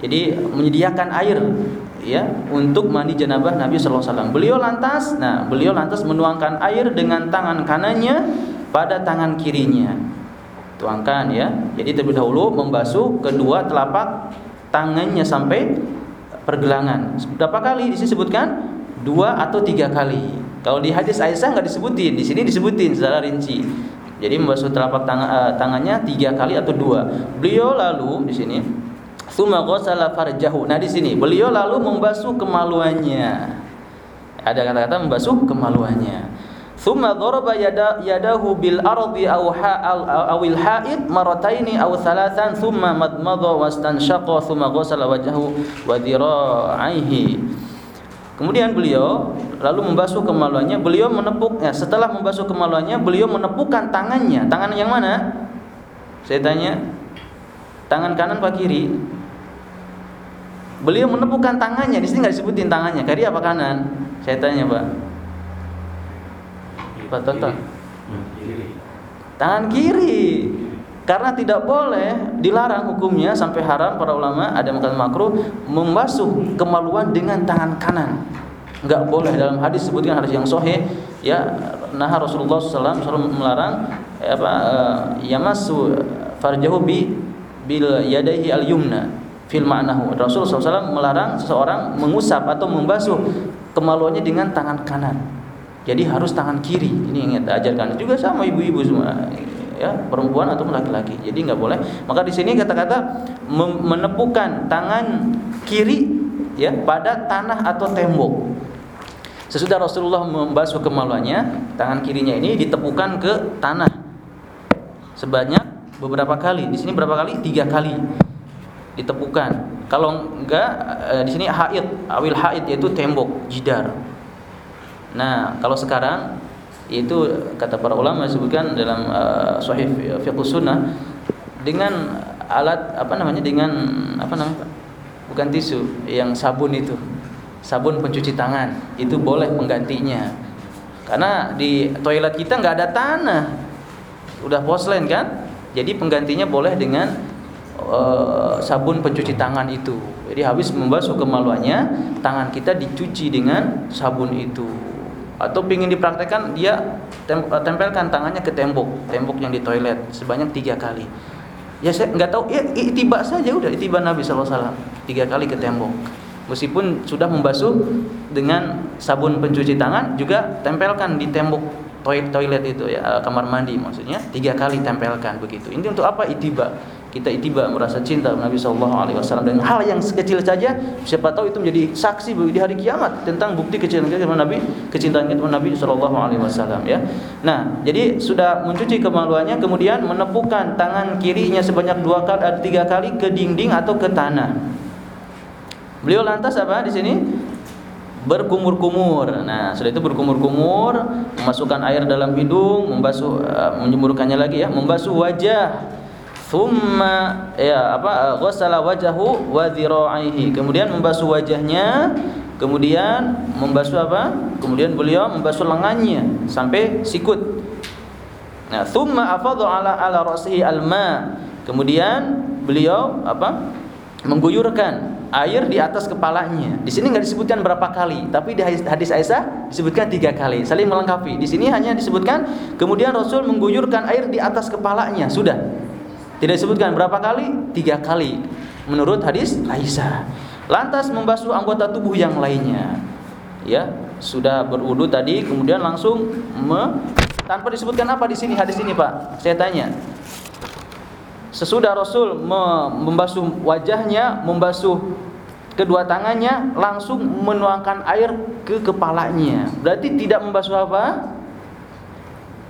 Jadi menyediakan air ya untuk mandi janabah Nabi sallallahu alaihi wasallam. Beliau lantas nah beliau lantas menuangkan air dengan tangan kanannya pada tangan kirinya. Tuangkan ya. Jadi terlebih dahulu membasuh kedua telapak tangannya sampai pergelangan. Berapa kali disebutkan? Dua atau tiga kali. Kalau di hadis Aisyah nggak disebutin, di sini disebutin secara rinci. Jadi membasuh telapak tangan, uh, tangannya tiga kali atau dua. Beliau lalu di sini Tsumma ghassala farjahu. Nah di sini beliau lalu membasuh kemaluannya. Ada kata-kata membasuh kemaluannya. Tsumma daraba yada, yadahu bil ardi aw awil haid marataini aw thalathan tsumma madmadha wastanshaqa tsumma ghassala wajhahu wa dhira'aihi. Kemudian beliau lalu membasuh kemaluannya, beliau menepuk ya, setelah membasuh kemaluannya, beliau menepukkan tangannya. Tangan yang mana? Saya tanya. Tangan kanan apa kiri? Beliau menepukkan tangannya, di sini nggak disebutin tangannya. Kiri apa kanan? Saya tanya, Pak. Pak Tonton. Tangan kiri karena tidak boleh dilarang hukumnya sampai haram para ulama ada makan makruh membasuh kemaluan dengan tangan kanan. Enggak boleh. Dalam hadis sebutkan hadis yang sahih ya nah Rasulullah SAW selalu melarang apa uh, yamassu farjahu bi bil yadaihi al yumna fil ma'nahu. Rasulullah SAW melarang seseorang mengusap atau membasuh kemaluannya dengan tangan kanan. Jadi harus tangan kiri. Ini ingat ajarkan juga sama ibu-ibu semua ya perempuan atau laki-laki. Jadi nggak boleh. Maka di sini kata-kata menepukan tangan kiri ya pada tanah atau tembok. Sesudah Rasulullah membasuh kemaluannya, tangan kirinya ini ditepukan ke tanah sebanyak beberapa kali. Di sini berapa kali? Tiga kali ditepukan. Kalau enggak eh, di sini haid, awil haid yaitu tembok jidar. Nah, kalau sekarang itu kata para ulama disebutkan dalam uh, sahih fiqh sunnah dengan alat apa namanya dengan apa namanya bukan tisu yang sabun itu. Sabun pencuci tangan. Itu boleh penggantinya. Karena di toilet kita nggak ada tanah. Udah poslen kan? Jadi penggantinya boleh dengan uh, sabun pencuci tangan itu. Jadi habis membasuh kemaluannya tangan kita dicuci dengan sabun itu atau ingin dipraktekkan dia eh, tempelkan tangannya ke tembok tembok yang di toilet sebanyak tiga kali. Ya saya nggak tahu ya itiba saja udah itiba Nabi saw tiga kali ke tembok. Meskipun sudah membasuh dengan sabun pencuci tangan juga tempelkan di tembok toilet toilet itu ya eh, kamar mandi maksudnya tiga kali tempelkan begitu. Ini untuk apa? Itiba kita itiba merasa cinta Nabi Shallallahu Alaihi Wasallam. Dengan hal yang sekecil saja siapa tahu itu menjadi saksi di hari kiamat tentang bukti kecintaan kita kepada Nabi kecintaan kita kepada Nabi Shallallahu Alaihi Wasallam ya. Nah jadi sudah mencuci kemaluannya kemudian menepukkan tangan kirinya sebanyak dua kali atau tiga kali ke dinding atau ke tanah. Beliau lantas apa di sini? Berkumur-kumur. Nah, sudah itu berkumur-kumur, memasukkan air dalam hidung, membasuh uh, menjemurkannya lagi ya, membasuh wajah thumma ya apa ghassala wajahu wa dhira'ihi kemudian membasuh wajahnya kemudian membasuh apa? Kemudian beliau membasuh lengannya sampai sikut. Nah thumma afadha ala ala ra'sihi alma. Kemudian beliau apa? Mengguyurkan air di atas kepalanya. Di sini nggak disebutkan berapa kali, tapi di hadis Aisyah disebutkan tiga kali, saling melengkapi. Di sini hanya disebutkan kemudian Rasul mengguyurkan air di atas kepalanya, sudah. Tidak disebutkan berapa kali, tiga kali. Menurut hadis Aisyah. Lantas membasuh anggota tubuh yang lainnya. Ya, sudah berwudu tadi, kemudian langsung me, tanpa disebutkan apa di sini hadis ini Pak. Saya tanya, Sesudah Rasul membasuh wajahnya, membasuh kedua tangannya, langsung menuangkan air ke kepalanya. Berarti tidak membasuh apa?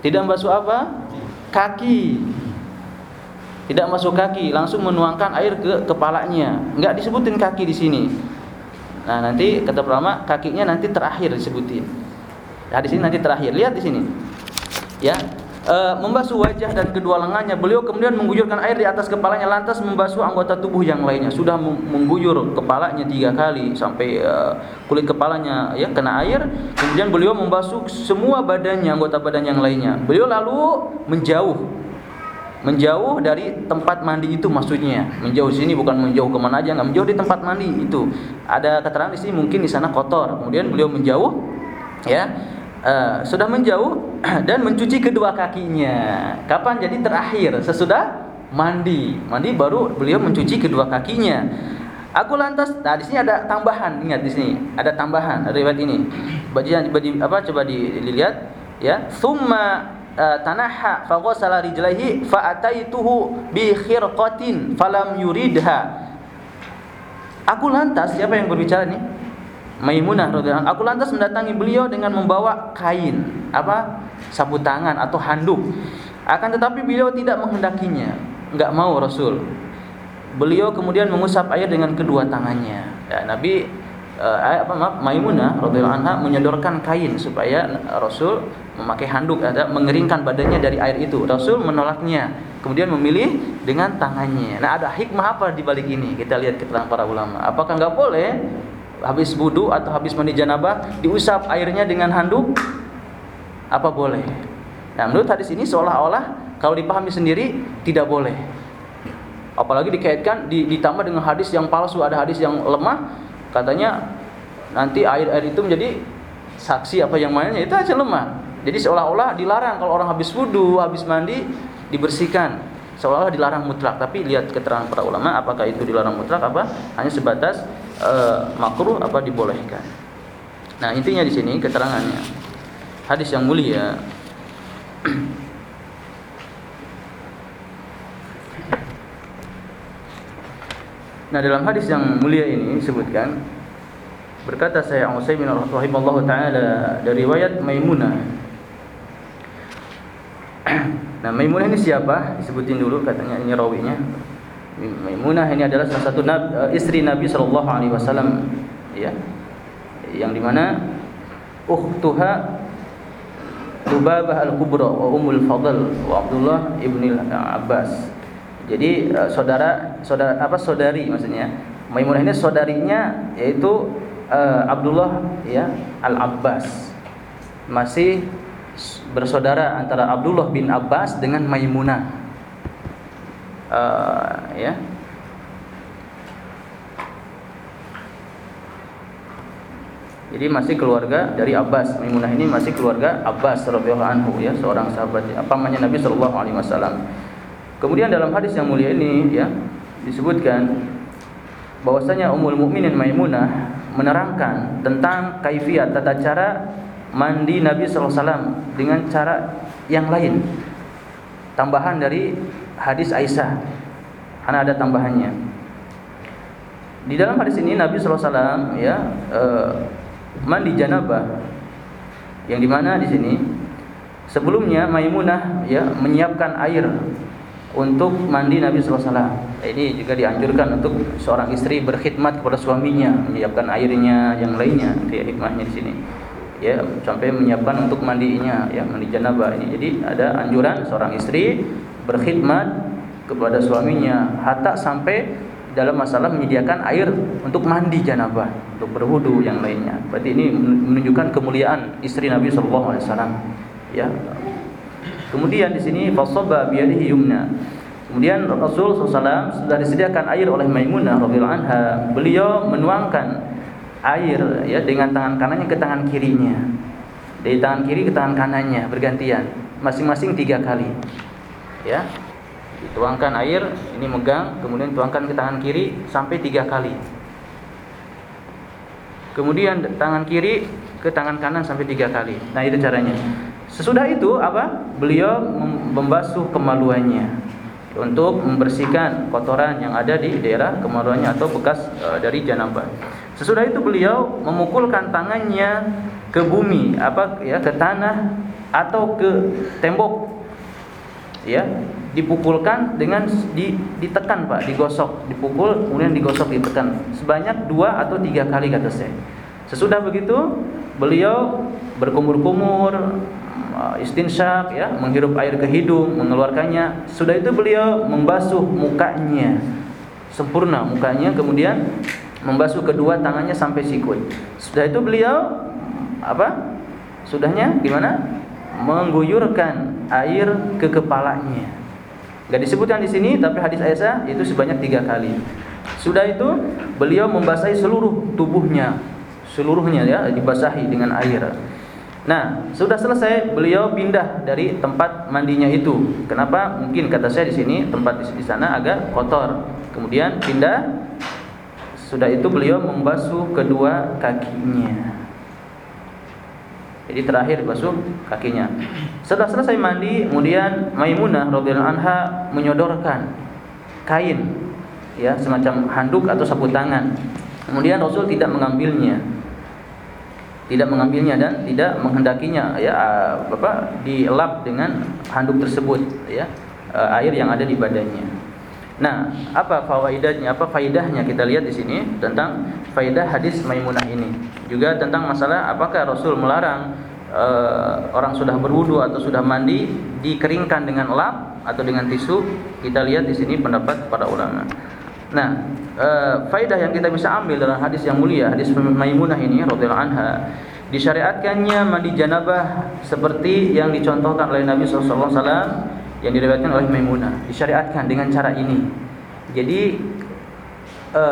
Tidak membasuh apa? Kaki. Tidak masuk kaki, langsung menuangkan air ke kepalanya. Enggak disebutin kaki di sini. Nah, nanti kata pertama kakinya nanti terakhir disebutin. Nah, di sini nanti terakhir. Lihat di sini. Ya, e, membasuh wajah dan kedua lengannya. Beliau kemudian mengguyurkan air di atas kepalanya lantas membasuh anggota tubuh yang lainnya. Sudah mengguyur kepalanya tiga kali sampai e, kulit kepalanya ya kena air. Kemudian beliau membasuh semua badannya, anggota badan yang lainnya. Beliau lalu menjauh menjauh dari tempat mandi itu maksudnya menjauh sini bukan menjauh ke mana aja nggak menjauh di tempat mandi itu ada keterangan di sini mungkin di sana kotor kemudian beliau menjauh ya uh, sudah menjauh dan mencuci kedua kakinya. Kapan jadi terakhir? Sesudah mandi. Mandi baru beliau mencuci kedua kakinya. Aku lantas, nah di sini ada tambahan, ingat di sini ada tambahan riwayat ini. Baju apa coba dilihat ya. Thumma uh, tanaha fa ghassala rijlaihi fa ataituhu bi khirqatin falam yuridha. Aku lantas siapa yang berbicara nih? Maimunah radhiyallahu aku lantas mendatangi beliau dengan membawa kain apa? Sapu tangan atau handuk. Akan tetapi beliau tidak menghendakinya. Enggak mau Rasul. Beliau kemudian mengusap air dengan kedua tangannya. Ya, Nabi uh, apa maaf Maimunah radhiyallahu anha menyodorkan kain supaya Rasul memakai handuk ada mengeringkan badannya dari air itu. Rasul menolaknya kemudian memilih dengan tangannya. Nah ada hikmah apa di balik ini? Kita lihat keterangan para ulama. Apakah enggak boleh habis wudu atau habis mandi janabah diusap airnya dengan handuk? Apa boleh? Nah menurut hadis ini seolah-olah kalau dipahami sendiri tidak boleh. Apalagi dikaitkan ditambah dengan hadis yang palsu ada hadis yang lemah katanya nanti air-air itu menjadi saksi apa yang mainnya itu aja lemah. Jadi seolah-olah dilarang kalau orang habis wudu habis mandi dibersihkan. Seolah-olah dilarang mutlak. Tapi lihat keterangan para ulama apakah itu dilarang mutlak apa? Hanya sebatas uh, makruh apa dibolehkan. Nah, intinya di sini keterangannya. Hadis yang mulia Nah, dalam hadis yang mulia ini disebutkan berkata saya Utsaimin rahimallahu taala dari riwayat Maimunah. nah, Maimunah ini siapa? Disebutin dulu katanya ini rawinya. Maimunah ini adalah salah satu nabi, uh, istri Nabi Shallallahu Alaihi Wasallam, ya, yang di mana ukhtuha Lubabah al-Kubra wa Ummul Fadl wa Abdullah ibn Abbas. Jadi uh, saudara saudara apa saudari maksudnya. Maimunah ini saudarinya yaitu uh, Abdullah ya Al-Abbas. Masih bersaudara antara Abdullah bin Abbas dengan Maimunah uh, ya Jadi masih keluarga dari Abbas. Maimunah ini masih keluarga Abbas radhiyallahu anhu ya, seorang sahabat apa namanya Nabi sallallahu alaihi wasallam. Kemudian dalam hadis yang mulia ini ya disebutkan bahwasanya Ummul Mukminin Maimunah menerangkan tentang kaifiat tata cara mandi Nabi sallallahu alaihi wasallam dengan cara yang lain. Tambahan dari hadis Aisyah. Karena ada tambahannya. Di dalam hadis ini Nabi SAW ya e, mandi janabah yang di mana di sini sebelumnya Maimunah ya menyiapkan air untuk mandi Nabi SAW. Ini juga dianjurkan untuk seorang istri berkhidmat kepada suaminya, menyiapkan airnya, yang lainnya. Ya hikmahnya di sini. Ya, sampai menyiapkan untuk mandinya, ya mandi janabah ini. Jadi ada anjuran seorang istri berkhidmat kepada suaminya hatta sampai dalam masalah menyediakan air untuk mandi janabah, untuk berwudu yang lainnya. Berarti ini menunjukkan kemuliaan istri Nabi sallallahu alaihi wasallam. Ya. Kemudian di sini fasaba biyadihi yumna. Kemudian Rasul SAW sudah disediakan air oleh Maimunah radhiyallahu anha. Beliau menuangkan air ya dengan tangan kanannya ke tangan kirinya. Dari tangan kiri ke tangan kanannya bergantian, masing-masing tiga kali. Ya, dituangkan air, ini megang, kemudian tuangkan ke tangan kiri sampai tiga kali. Kemudian tangan kiri ke tangan kanan sampai tiga kali. Nah itu caranya. Sesudah itu apa? Beliau membasuh kemaluannya untuk membersihkan kotoran yang ada di daerah kemaluannya atau bekas e, dari janabah. Sesudah itu beliau memukulkan tangannya ke bumi, apa ya ke tanah atau ke tembok. Ya, dipukulkan dengan di, ditekan Pak, digosok, dipukul kemudian digosok ditekan sebanyak dua atau tiga kali kata saya. Sesudah begitu beliau berkumur-kumur istinsyak ya, menghirup air ke hidung, mengeluarkannya. Sudah itu beliau membasuh mukanya sempurna mukanya kemudian membasuh kedua tangannya sampai sikut. Sudah itu beliau apa? Sudahnya gimana? Mengguyurkan air ke kepalanya. Gak disebutkan di sini, tapi hadis Aisyah itu sebanyak tiga kali. Sudah itu beliau membasahi seluruh tubuhnya, seluruhnya ya dibasahi dengan air. Nah, sudah selesai beliau pindah dari tempat mandinya itu. Kenapa? Mungkin kata saya di sini tempat di sana agak kotor. Kemudian pindah. Sudah itu beliau membasuh kedua kakinya. Jadi terakhir basuh kakinya. Setelah selesai mandi, kemudian Maimunah radhiyallahu anha menyodorkan kain ya, semacam handuk atau sapu tangan. Kemudian Rasul tidak mengambilnya tidak mengambilnya dan tidak menghendakinya ya apa dielap dengan handuk tersebut ya air yang ada di badannya. Nah, apa fawaidahnya? Apa faidahnya kita lihat di sini tentang faidah hadis Maimunah ini. Juga tentang masalah apakah Rasul melarang uh, orang sudah berwudu atau sudah mandi dikeringkan dengan lap atau dengan tisu? Kita lihat di sini pendapat para ulama. Nah, e, faidah yang kita bisa ambil dalam hadis yang mulia, hadis Maimunah ini radhiyallahu anha, disyariatkannya mandi janabah seperti yang dicontohkan oleh Nabi sallallahu alaihi yang diriwayatkan oleh Maimunah. Disyariatkan dengan cara ini. Jadi e,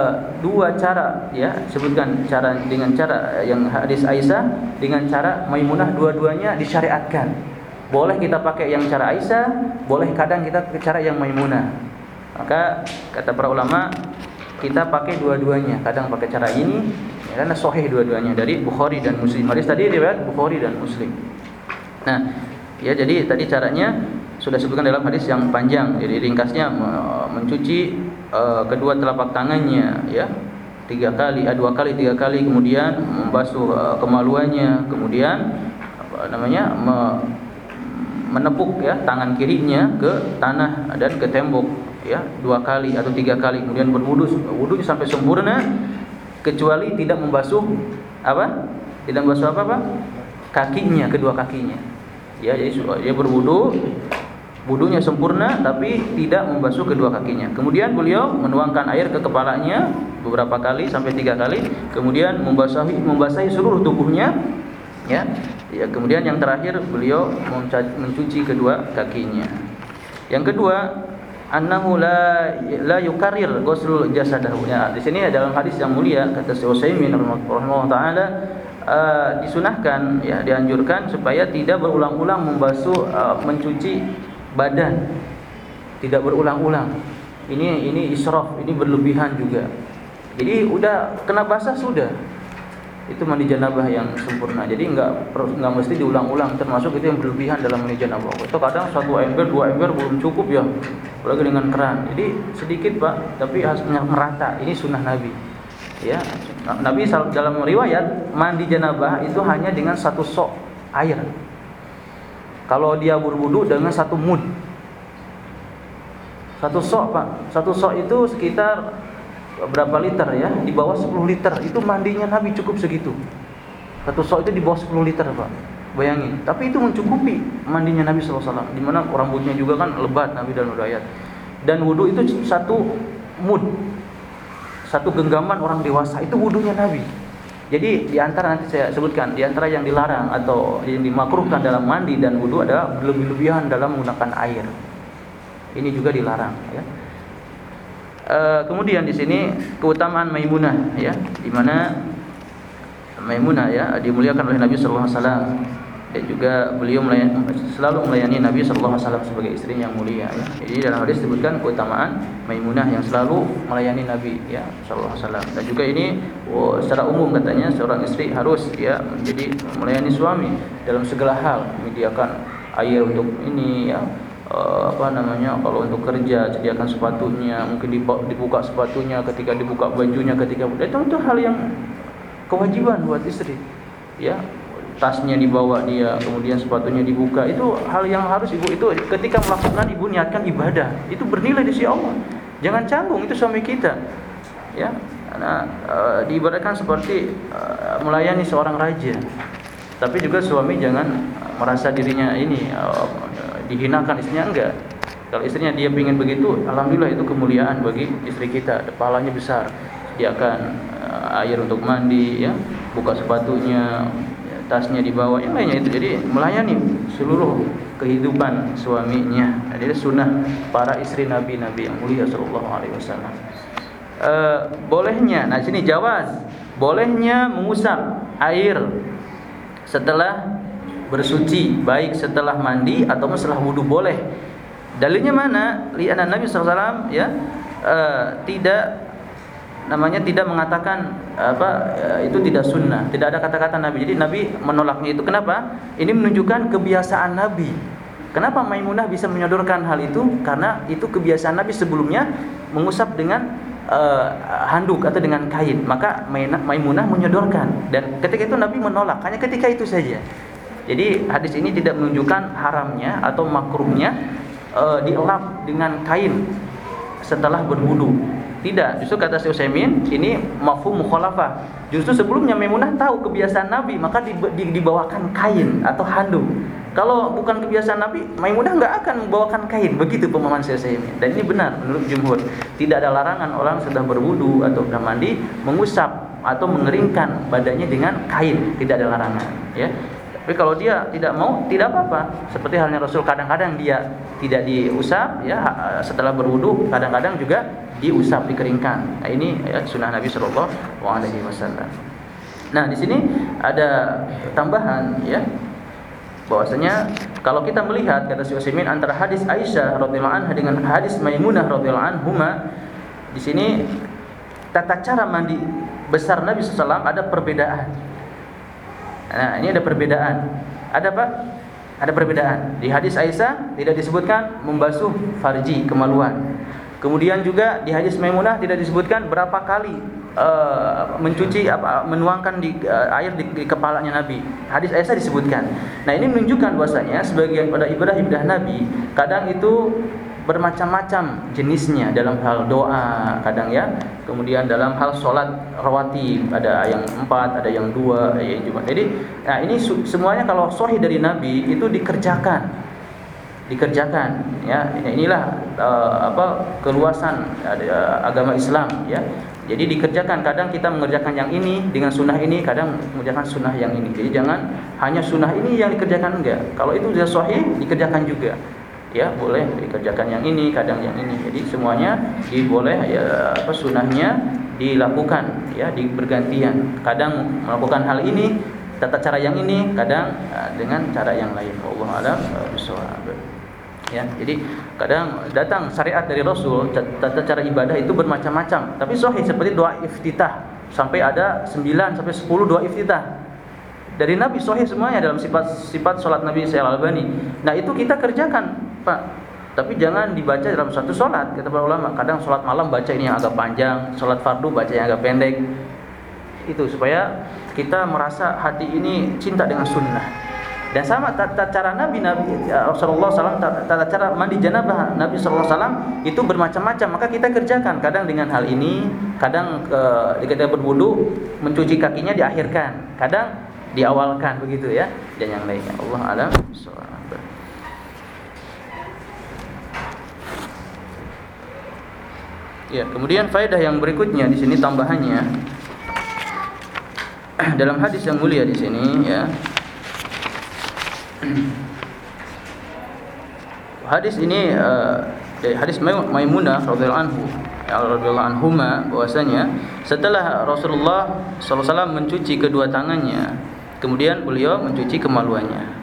dua cara ya, sebutkan cara dengan cara yang hadis Aisyah dengan cara Maimunah dua-duanya disyariatkan. Boleh kita pakai yang cara Aisyah, boleh kadang kita ke cara yang Maimunah. Maka kata para ulama kita pakai dua-duanya. Kadang pakai cara ini ya, karena sahih dua-duanya dari Bukhari dan Muslim. Hadis tadi riwayat Bukhari dan Muslim. Nah, ya jadi tadi caranya sudah sebutkan dalam hadis yang panjang. Jadi ringkasnya mencuci uh, kedua telapak tangannya ya tiga kali, uh, dua kali, tiga kali, kemudian membasuh uh, kemaluannya, kemudian apa namanya me, menepuk ya tangan kirinya ke tanah dan ke tembok ya dua kali atau tiga kali kemudian berwudu wudunya sampai sempurna kecuali tidak membasuh apa? Tidak membasuh apa apa? Kakinya kedua kakinya. Ya jadi dia berwudu wudunya sempurna tapi tidak membasuh kedua kakinya. Kemudian beliau menuangkan air ke kepalanya beberapa kali sampai tiga kali kemudian membasahi membasahi seluruh tubuhnya ya. Ya kemudian yang terakhir beliau mencuci kedua kakinya. Yang kedua annahu la la yukarrir ghusl jasadahu. Ya, di sini dalam hadis yang mulia kata Syekh Utsaimin rahimahullah taala uh, disunahkan ya dianjurkan supaya tidak berulang-ulang membasuh uh, mencuci badan. Tidak berulang-ulang. Ini ini israf, ini berlebihan juga. Jadi udah kena basah sudah itu mandi janabah yang sempurna. Jadi enggak enggak mesti diulang-ulang termasuk itu yang berlebihan dalam mandi janabah. Itu kadang satu ember, dua ember belum cukup ya. Apalagi dengan keran. Jadi sedikit, Pak, tapi harus merata. Ini sunnah Nabi. Ya, Nabi dalam riwayat mandi janabah itu hanya dengan satu sok air. Kalau dia berwudu dengan satu mud. Satu sok, Pak. Satu sok itu sekitar berapa liter ya? Di bawah 10 liter. Itu mandinya Nabi cukup segitu. Satu sok itu di bawah 10 liter, Pak. Bayangin. Tapi itu mencukupi mandinya Nabi SAW. Di mana rambutnya juga kan lebat Nabi dalam riwayat. dan wudu itu satu mood satu genggaman orang dewasa itu wudunya Nabi jadi di antara nanti saya sebutkan di antara yang dilarang atau yang dimakruhkan dalam mandi dan wudu adalah berlebih-lebihan dalam menggunakan air ini juga dilarang ya e, kemudian di sini keutamaan Maimunah ya di mana Maimunah ya dimuliakan oleh Nabi sallallahu alaihi wasallam dan juga beliau melayani, selalu melayani Nabi sallallahu alaihi wasallam sebagai istri yang mulia ya. Jadi dalam hadis disebutkan keutamaan Maimunah yang selalu melayani Nabi ya sallallahu alaihi wasallam. Dan juga ini oh, secara umum katanya seorang istri harus ya menjadi melayani suami dalam segala hal, menyediakan air untuk ini ya uh, apa namanya kalau untuk kerja sediakan sepatunya mungkin dibuka sepatunya ketika dibuka bajunya ketika itu itu hal yang kewajiban buat istri. Ya tasnya dibawa dia kemudian sepatunya dibuka itu hal yang harus ibu itu ketika melakukan ibu niatkan ibadah itu bernilai di sisi Allah. Jangan canggung itu suami kita. Ya nah, e, diibaratkan seperti e, melayani seorang raja. Tapi juga suami jangan merasa dirinya ini dihinakan istrinya? Enggak. Kalau istrinya dia ingin begitu alhamdulillah itu kemuliaan bagi istri kita. Kepalanya besar. Dia akan uh, air untuk mandi ya. Buka sepatunya ya, tasnya dibawa yang lainnya itu jadi melayani seluruh kehidupan suaminya. Jadi sunnah para istri nabi nabi yang mulia sallallahu alaihi wasallam. Uh, bolehnya nah sini jawaz. Bolehnya mengusap air setelah bersuci baik setelah mandi atau setelah wudhu boleh dalilnya mana lihat Nabi SAW ya uh, tidak namanya tidak mengatakan apa eh, itu tidak sunnah, tidak ada kata-kata Nabi. Jadi Nabi menolaknya itu kenapa? Ini menunjukkan kebiasaan Nabi. Kenapa Maimunah bisa menyodorkan hal itu? Karena itu kebiasaan Nabi sebelumnya mengusap dengan uh, handuk atau dengan kain. Maka Maimunah menyodorkan dan ketika itu Nabi menolak. Hanya ketika itu saja. Jadi hadis ini tidak menunjukkan haramnya atau makruhnya uh, dielap dengan kain setelah berwudu tidak, justru kata Syekh Utsaimin ini mafhum mukhalafah. Justru sebelumnya Maimunah tahu kebiasaan Nabi, maka dibawakan kain atau handuk. Kalau bukan kebiasaan Nabi, Maimunah nggak akan membawakan kain. Begitu pemahaman Syekh Utsaimin. Dan ini benar menurut jumhur. Tidak ada larangan orang sedang berwudu atau sudah mandi mengusap atau mengeringkan badannya dengan kain, tidak ada larangan, ya. Tapi kalau dia tidak mau, tidak apa-apa. Seperti halnya Rasul kadang-kadang dia tidak diusap ya setelah berwudu, kadang-kadang juga diusap dikeringkan. Nah, ini ya sunnah Nabi Shallallahu alaihi wasallam. Nah, di sini ada tambahan ya bahwasanya kalau kita melihat kata Syekh Utsaimin antara hadis Aisyah radhiyallahu anha dengan hadis Maimunah radhiyallahu anhuma di sini tata cara mandi besar Nabi SAW ada perbedaan. Nah, ini ada perbedaan. Ada apa? Ada perbedaan. Di hadis Aisyah tidak disebutkan membasuh farji kemaluan. Kemudian juga di hadis Maimunah tidak disebutkan berapa kali uh, mencuci apa menuangkan di uh, air di, di kepalanya Nabi. Hadis Aisyah disebutkan. Nah, ini menunjukkan bahwasanya sebagian pada ibadah-ibadah Nabi kadang itu bermacam-macam jenisnya dalam hal doa kadang ya. Kemudian dalam hal sholat rawatib ada yang empat ada yang dua yang cuma. Jadi nah ini semuanya kalau sahih dari Nabi itu dikerjakan. Dikerjakan ya. Inilah uh, apa keluasan uh, agama Islam ya. Jadi dikerjakan. Kadang kita mengerjakan yang ini dengan sunnah ini kadang mengerjakan sunnah yang ini. Jadi jangan hanya sunnah ini yang dikerjakan enggak. Kalau itu sudah sahih dikerjakan juga ya boleh dikerjakan yang ini kadang yang ini. Jadi semuanya diboleh ya apa sunnahnya dilakukan ya di bergantian. Kadang melakukan hal ini tata cara yang ini kadang uh, dengan cara yang lain. Allah alam uh, ya jadi kadang datang syariat dari Rasul tata cara ibadah itu bermacam-macam. Tapi sahih seperti doa iftitah. Sampai ada 9 sampai 10 doa iftitah dari Nabi sahih semuanya dalam sifat sifat salat Nabi Albani. Nah itu kita kerjakan Pak. Tapi jangan dibaca dalam satu sholat kata para ulama. Kadang sholat malam baca ini yang agak panjang sholat fardu baca yang agak pendek. Itu supaya kita merasa hati ini cinta dengan sunnah. Dan sama tata cara Nabi Nabi ya, Rasulullah SAW tata cara mandi janabah Nabi SAW itu bermacam-macam. Maka kita kerjakan kadang dengan hal ini kadang ke, kita berwudu mencuci kakinya diakhirkan. Kadang diawalkan begitu ya. Dan yang lainnya Allah alam Ya, kemudian faedah yang berikutnya di sini tambahannya. Dalam hadis yang mulia di sini ya. Hadis ini uh, hadis Maimunah radhiyallahu anhu ya, radhiyallahu anhuma bahwasanya setelah Rasulullah SAW mencuci kedua tangannya, kemudian beliau mencuci kemaluannya.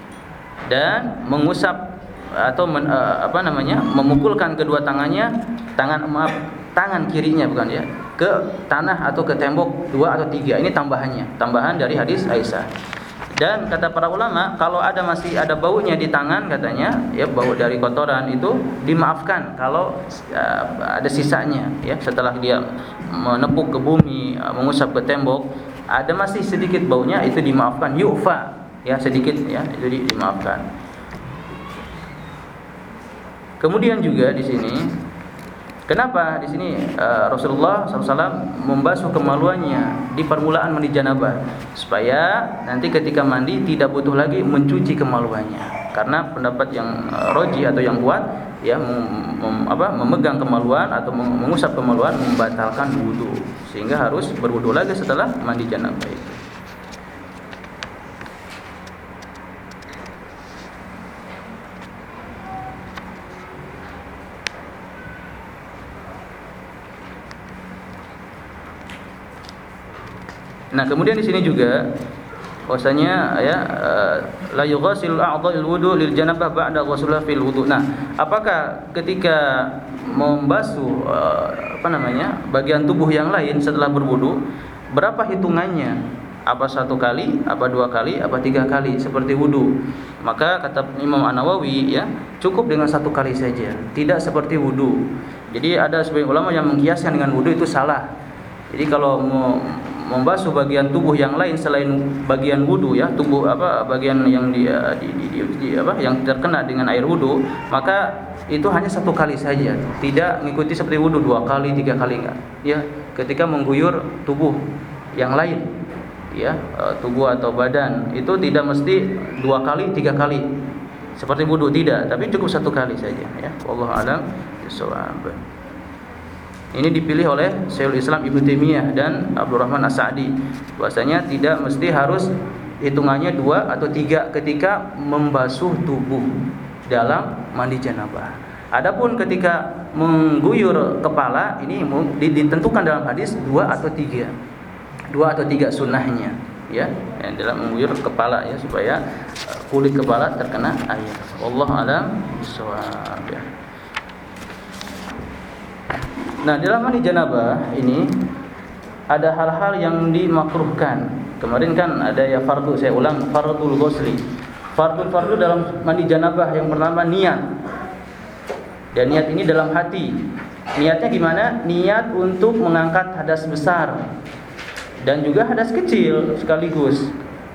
Dan mengusap atau men, uh, apa namanya memukulkan kedua tangannya tangan maaf tangan kirinya bukan ya ke tanah atau ke tembok dua atau tiga. Ini tambahannya tambahan dari hadis Aisyah. Dan kata para ulama kalau ada masih ada baunya di tangan katanya ya bau dari kotoran itu dimaafkan kalau uh, ada sisanya ya setelah dia menepuk ke bumi uh, mengusap ke tembok ada masih sedikit baunya itu dimaafkan. Yufa. Ya sedikit ya itu dimaafkan. Kemudian juga di sini Kenapa di sini uh, Rasulullah SAW membasuh kemaluannya di permulaan mandi janabah supaya nanti ketika mandi tidak butuh lagi mencuci kemaluannya. Karena pendapat yang uh, roji atau yang kuat ya mem, mem, apa, memegang kemaluan atau mengusap kemaluan membatalkan wudhu sehingga harus berwudhu lagi setelah mandi janabah itu. Nah, kemudian di sini juga bahwasanya ya eh, la yughasil a'dha'il wudu lil janabah ba'da ghusl fil wudu. Nah, apakah ketika membasuh eh, apa namanya? bagian tubuh yang lain setelah berwudu berapa hitungannya? Apa satu kali, apa dua kali, apa tiga kali seperti wudu. Maka kata Imam An-Nawawi ya, cukup dengan satu kali saja, tidak seperti wudu. Jadi ada sebagian ulama yang mengkiaskan dengan wudu itu salah. Jadi kalau mau membasuh bagian tubuh yang lain selain bagian wudu ya tubuh apa bagian yang di, di, di, di, di apa yang terkena dengan air wudu maka itu hanya satu kali saja. Tidak mengikuti seperti wudu dua kali tiga kali enggak. Ya ketika mengguyur tubuh yang lain ya e, tubuh atau badan itu tidak mesti dua kali tiga kali. Seperti wudu tidak tapi cukup satu kali saja ya. Allah alam ini dipilih oleh Syekhul Islam Ibnu Taimiyah dan Abdul Rahman As-Sa'di. Bahwasanya tidak mesti harus hitungannya dua atau tiga ketika membasuh tubuh dalam mandi janabah. Adapun ketika mengguyur kepala ini ditentukan dalam hadis dua atau tiga, dua atau tiga sunnahnya, ya, yang dalam mengguyur kepala ya supaya uh, kulit kepala terkena air. Allah alam ya. Nah, dalam mandi janabah ini ada hal-hal yang dimakruhkan. Kemarin kan ada ya fardu, saya ulang fardul ghusli. Fardu fardu dalam mandi janabah yang pertama niat. Dan niat ini dalam hati. Niatnya gimana? Niat untuk mengangkat hadas besar dan juga hadas kecil sekaligus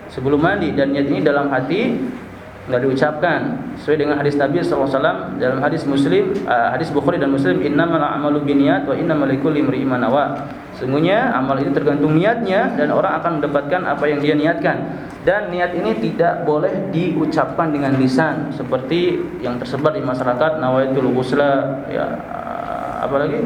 sebelum mandi dan niat ini dalam hati nggak diucapkan. Sesuai dengan hadis Nabi SAW dalam hadis Muslim uh, hadis Bukhari dan Muslim innamal a'malu binniyat wa innamal likulli imri'in ma nawa. Sungguhnya amal itu tergantung niatnya dan orang akan mendapatkan apa yang dia niatkan. Dan niat ini tidak boleh diucapkan dengan lisan seperti yang tersebar di masyarakat nawaitul ghusla ya uh, apa lagi?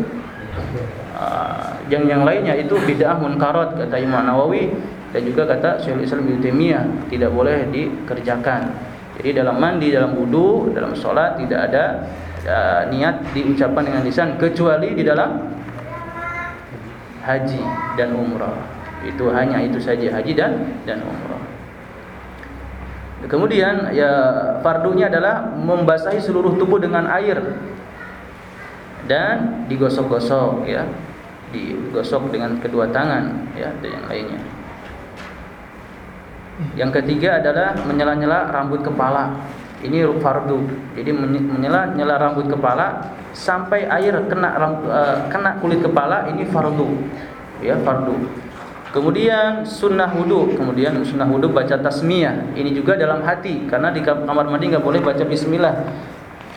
Uh, yang yang lainnya itu bid'ah munkarat kata Imam Nawawi dan juga kata Syekhul Islam Ibnu Taimiyah tidak boleh dikerjakan jadi dalam mandi, dalam wudhu, dalam sholat tidak ada uh, niat diucapkan dengan lisan kecuali di dalam haji dan umrah. Itu hanya itu saja haji dan dan umrah. Kemudian ya fardunya adalah membasahi seluruh tubuh dengan air dan digosok-gosok ya, digosok dengan kedua tangan ya dan yang lainnya. Yang ketiga adalah menyela-nyela rambut kepala. Ini fardu. Jadi menyela-nyela rambut kepala sampai air kena uh, kena kulit kepala ini fardu. Ya, fardu. Kemudian sunnah wudhu, kemudian sunnah wudhu baca tasmiyah. Ini juga dalam hati, karena di kamar mandi nggak boleh baca Bismillah.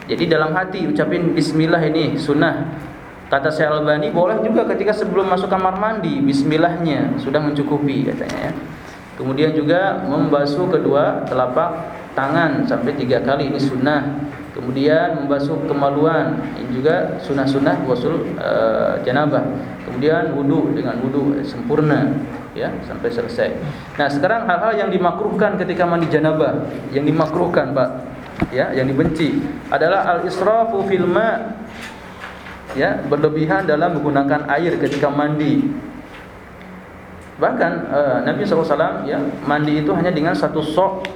Jadi dalam hati ucapin Bismillah ini sunnah. Kata Syekh Albani boleh juga ketika sebelum masuk kamar mandi Bismillahnya sudah mencukupi katanya ya. Kemudian juga membasuh kedua telapak tangan sampai tiga kali ini sunnah. Kemudian membasuh kemaluan Ini juga sunnah-sunnah Wasul uh, janabah. Kemudian wudhu dengan wudhu sempurna ya Sampai selesai. Nah sekarang hal-hal yang dimakruhkan ketika mandi janabah Yang dimakruhkan Pak ya Yang dibenci Adalah al-israfu filma ya Berlebihan dalam menggunakan air ketika mandi Bahkan uh, Nabi SAW ya, mandi itu hanya dengan satu sok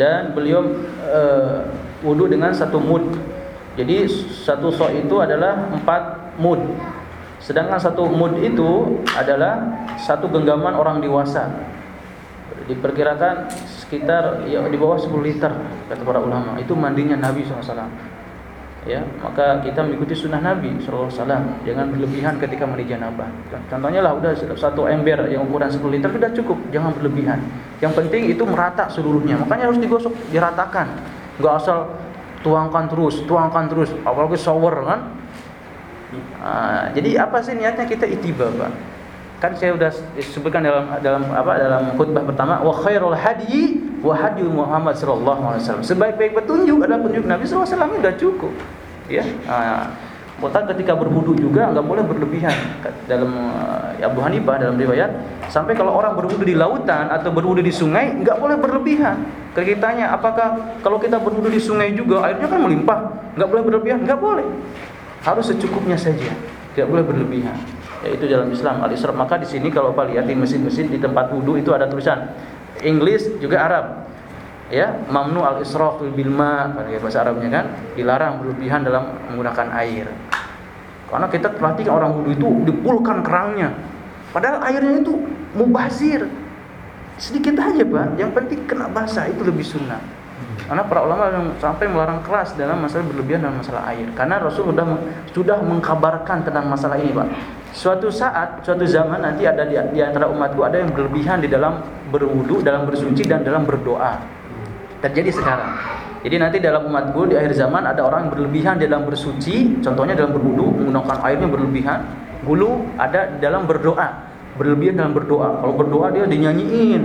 dan beliau uh, wudhu dengan satu mud. Jadi satu sok itu adalah empat mud. Sedangkan satu mud itu adalah satu genggaman orang dewasa. Diperkirakan sekitar ya, di bawah 10 liter kata para ulama. Itu mandinya Nabi SAW ya maka kita mengikuti sunnah Nabi Wasallam jangan berlebihan ketika mandi janabah contohnya lah udah satu ember yang ukuran 10 liter sudah cukup jangan berlebihan. Yang penting itu merata seluruhnya makanya harus digosok diratakan. Nggak asal tuangkan terus tuangkan terus apalagi shower kan. Nah, jadi apa sih niatnya kita itiba pak kan saya sudah sebutkan dalam dalam apa dalam khutbah pertama wa khairul hadi wa hadi Muhammad sallallahu alaihi wasallam. Sebaik-baik petunjuk adalah petunjuk Nabi sallallahu alaihi wasallam sudah cukup. Ya. Nah, ketika berwudu juga nggak boleh berlebihan. Dalam uh, Abu Hanifah dalam riwayat sampai kalau orang berwudu di lautan atau berwudu di sungai nggak boleh berlebihan. Kita tanya apakah kalau kita berwudu di sungai juga airnya kan melimpah nggak boleh berlebihan? Nggak boleh. Harus secukupnya saja tidak boleh berlebihan yaitu dalam Islam al-isra maka di sini kalau Pak lihat di mesin-mesin di tempat wudu itu ada tulisan Inggris juga Arab. Ya mamnu al israf bil ma bahasa Arabnya kan dilarang berlebihan dalam menggunakan air. Karena kita perhatikan orang wudhu itu dipulkan kerangnya. Padahal airnya itu mubazir. Sedikit aja pak. Yang penting kena basah itu lebih sunnah. Karena para ulama yang sampai melarang keras dalam masalah berlebihan dalam masalah air. Karena Rasul sudah sudah mengkabarkan tentang masalah ini pak suatu saat suatu zaman nanti ada di, di antara umatku ada yang berlebihan di dalam berwudu dalam bersuci dan dalam berdoa terjadi sekarang. Jadi nanti dalam umatku di akhir zaman ada orang yang berlebihan dalam bersuci, contohnya dalam berwudu menggunakan airnya berlebihan. Gulu ada dalam berdoa, berlebihan dalam berdoa. Kalau berdoa dia dinyanyiin.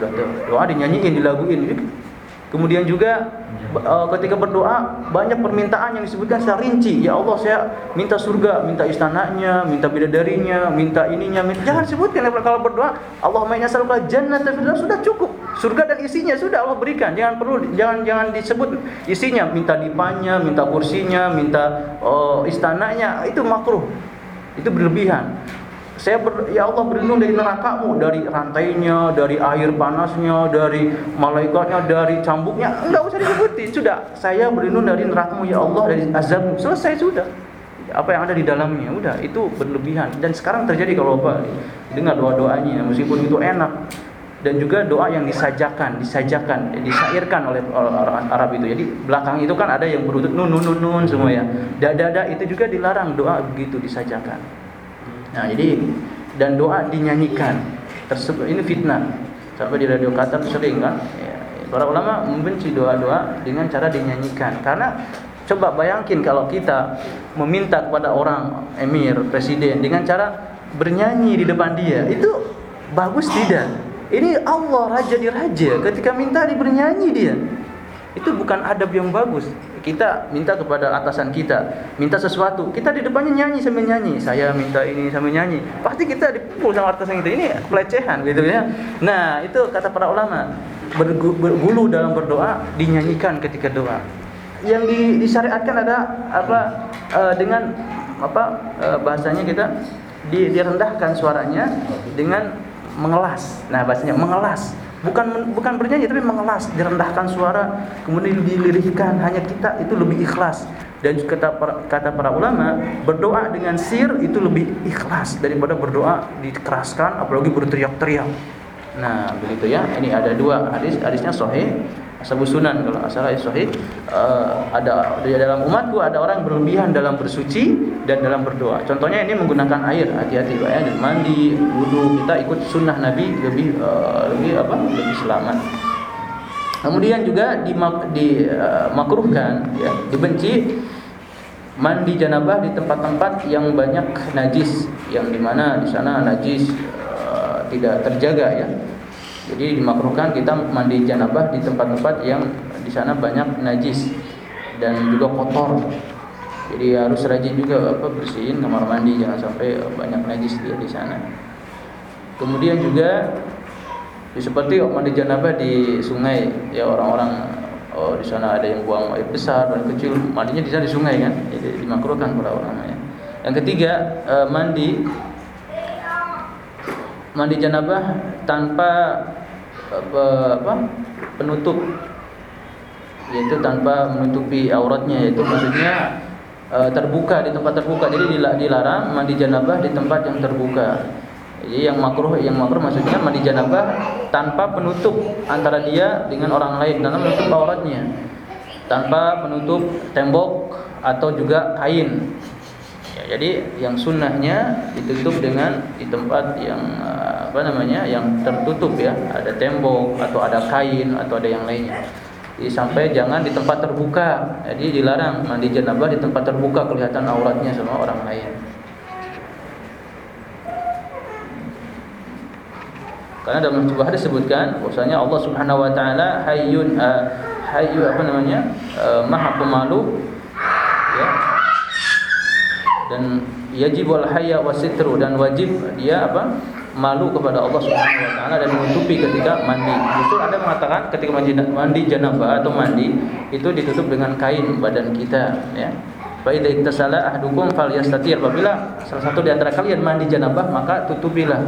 Udah doa dinyanyiin, dilaguin. Kemudian juga uh, ketika berdoa banyak permintaan yang disebutkan secara rinci. Ya Allah, saya minta surga, minta istananya, minta bidadarinya, minta ininya. Minta. Jangan sebutkan kalau berdoa Allahumma inna nas'aluka jannata sudah cukup. Surga dan isinya sudah Allah berikan. Jangan perlu jangan jangan disebut isinya, minta dipanya, minta kursinya, minta uh, istananya. Itu makruh. Itu berlebihan. Saya ber, ya Allah berlindung dari nerakamu, dari rantainya, dari air panasnya, dari malaikatnya, dari cambuknya. Enggak usah disebutin. Sudah, saya berlindung dari nerakamu ya Allah, dari azabmu. Selesai sudah. Apa yang ada di dalamnya, udah itu berlebihan. Dan sekarang terjadi kalau apa? Dengar doa-doanya, meskipun itu enak dan juga doa yang disajakan, disajakan, disairkan oleh orang Arab itu. Jadi belakang itu kan ada yang berutut nun nun, nun semua ya. Dada-dada itu juga dilarang doa begitu disajakan. Nah, jadi dan doa dinyanyikan. Tersebut ini fitnah. Sampai di radio Qatar sering kan. Ya, para ulama membenci doa-doa dengan cara dinyanyikan. Karena coba bayangin kalau kita meminta kepada orang emir, presiden dengan cara bernyanyi di depan dia, itu bagus tidak? Ini Allah raja di raja ketika minta dibernyanyi dia. Itu bukan adab yang bagus. Kita minta kepada atasan kita, minta sesuatu, kita di depannya nyanyi sambil nyanyi. Saya minta ini sambil nyanyi. Pasti kita dipukul sama atasan kita. Ini pelecehan gitu ya. Nah, itu kata para ulama, bergulu dalam berdoa dinyanyikan ketika doa. Yang disyariatkan ada apa uh, dengan apa uh, bahasanya kita di, direndahkan suaranya dengan mengelas. Nah, bahasanya mengelas bukan bukan bernyanyi tapi mengelas direndahkan suara kemudian dilirihkan. Hanya kita itu lebih ikhlas. Dan kata para, kata para ulama berdoa dengan sir itu lebih ikhlas daripada berdoa dikeraskan apalagi berteriak-teriak. Nah begitu ya. Ini ada dua hadis hadisnya sahih Ashabu Sunan kalau asal sahih uh, ada di dalam umatku ada orang berlebihan dalam bersuci dan dalam berdoa. Contohnya ini menggunakan air, hati-hati Pak ya, dan mandi, wudu, kita ikut sunnah Nabi lebih uh, lebih apa? lebih selamat. Kemudian juga dimakruhkan uh, ya, dibenci mandi janabah di tempat-tempat yang banyak najis, yang di mana di sana najis tidak terjaga ya jadi dimakruhkan kita mandi janabah di tempat-tempat yang di sana banyak najis dan juga kotor. Jadi harus rajin juga apa bersihin kamar mandi jangan sampai banyak najis dia di sana. Kemudian juga ya seperti mandi janabah di sungai ya orang-orang oh di sana ada yang buang air besar dan kecil mandinya di sana di sungai kan jadi dimakruhkan para ulama ya. Yang ketiga eh, mandi mandi janabah tanpa apa, apa? Penutup. Yaitu tanpa menutupi auratnya yaitu maksudnya e, terbuka di tempat terbuka. Jadi dilarang mandi janabah di tempat yang terbuka. Jadi yang makruh yang makruh maksudnya mandi janabah tanpa penutup antara dia dengan orang lain dalam menutup auratnya. Tanpa penutup tembok atau juga kain jadi yang sunnahnya ditutup dengan di tempat yang eh, apa namanya yang tertutup ya ada tembok atau ada kain atau ada yang lainnya jadi sampai jangan di tempat terbuka. Jadi dilarang mandi janabah di tempat terbuka kelihatan auratnya sama orang lain. Karena dalam sebuah hadis disebutkan bahwasanya Allah Subhanahu wa taala hayyun uh, hayyu apa namanya? Uh, maha pemalu ya. Dan yajibul hayya wasitru dan wajib dia apa? malu kepada Allah Subhanahu wa taala dan menutupi ketika mandi. Justru ada mengatakan ketika mandi, mandi janabah atau mandi itu ditutup dengan kain badan kita ya. Fa idza iktasala ahdukum falyastatir. Apabila salah satu di antara kalian mandi janabah maka tutupilah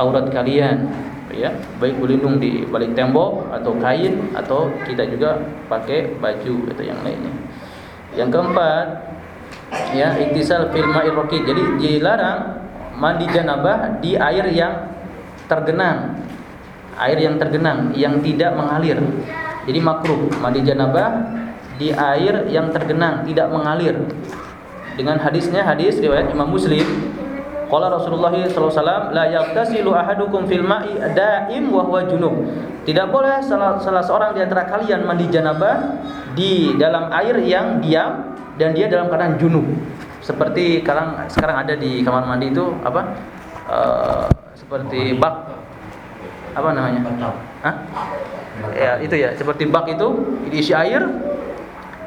aurat kalian ya, baik berlindung di balik tembok atau kain atau kita juga pakai baju atau yang lainnya. Yang keempat ya iktisal fil ma'ir Jadi dilarang mandi janabah di air yang tergenang. Air yang tergenang yang tidak mengalir. Jadi makruh. Mandi janabah di air yang tergenang tidak mengalir. Dengan hadisnya hadis riwayat Imam Muslim. Qala Rasulullah wasallam la yaghtasilu ahadukum fil ma'i daim wa junub. Tidak boleh salah, salah seorang di antara kalian mandi janabah di dalam air yang diam dan dia dalam keadaan junub. Seperti sekarang sekarang ada di kamar mandi itu apa? Uh, seperti bak. Apa namanya? Hah? ya itu ya. Seperti bak itu diisi air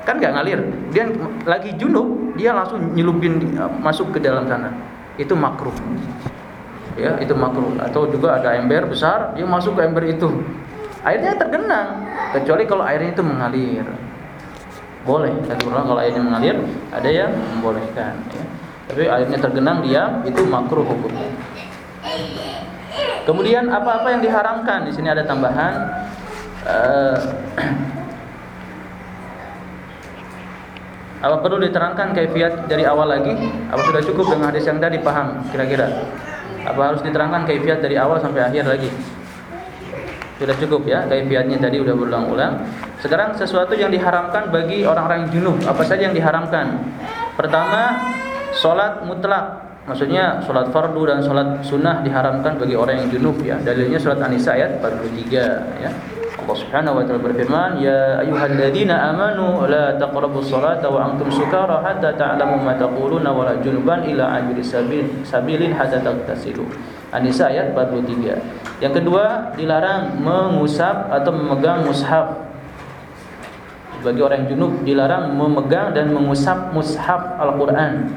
kan nggak ngalir. Dia lagi junub dia langsung nyelupin masuk ke dalam sana. Itu makruh. Ya itu makruh. Atau juga ada ember besar dia masuk ke ember itu. Airnya tergenang kecuali kalau airnya itu mengalir boleh. Kata ulama kalau airnya mengalir ada yang membolehkan ya. tapi airnya tergenang dia itu makruh hukumnya. Kemudian apa-apa yang diharamkan di sini ada tambahan uh, apa perlu diterangkan kaifiat dari awal lagi? Apa sudah cukup dengan hadis yang tadi? Paham kira-kira. Apa harus diterangkan kaifiat dari awal sampai akhir lagi sudah cukup ya kaifiatnya tadi udah berulang-ulang sekarang sesuatu yang diharamkan bagi orang-orang junub, apa saja yang diharamkan? Pertama, sholat mutlak. Maksudnya sholat fardu dan sholat sunnah diharamkan bagi orang yang junub ya. Dalilnya sholat An-Nisa ayat 43 ya. Allah Subhanahu wa taala berfirman, "Ya ayyuhalladzina amanu la taqrabus salata wa antum sukara hatta ta'lamu ma taquluna wa la junuban ila ajri sabil sabilin hatta tagtasilu." An-Nisa ayat 43. Yang kedua, dilarang mengusap atau memegang mushaf bagi orang yang junub dilarang memegang dan mengusap mushaf Al-Qur'an.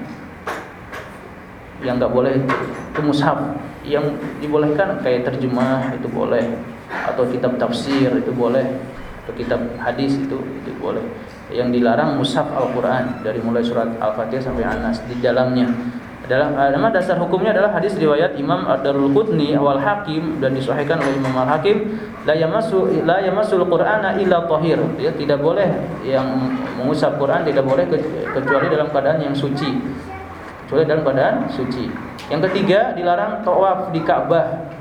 Yang enggak boleh itu mushaf. Yang dibolehkan kayak terjemah itu boleh atau kitab tafsir itu boleh. Atau kitab hadis itu itu boleh. Yang dilarang mushaf Al-Qur'an dari mulai surat Al-Fatihah sampai An-Nas di dalamnya. Dalam nama dasar hukumnya adalah hadis riwayat Imam Ad-Darul Qutni awal Hakim dan disahihkan oleh Imam Al-Hakim la yamassu la yamassul Qur'ana illa tahir. Ya tidak boleh yang mengusap Quran tidak boleh kecuali dalam keadaan yang suci. Kecuali dalam keadaan suci. Yang ketiga dilarang tawaf di Ka'bah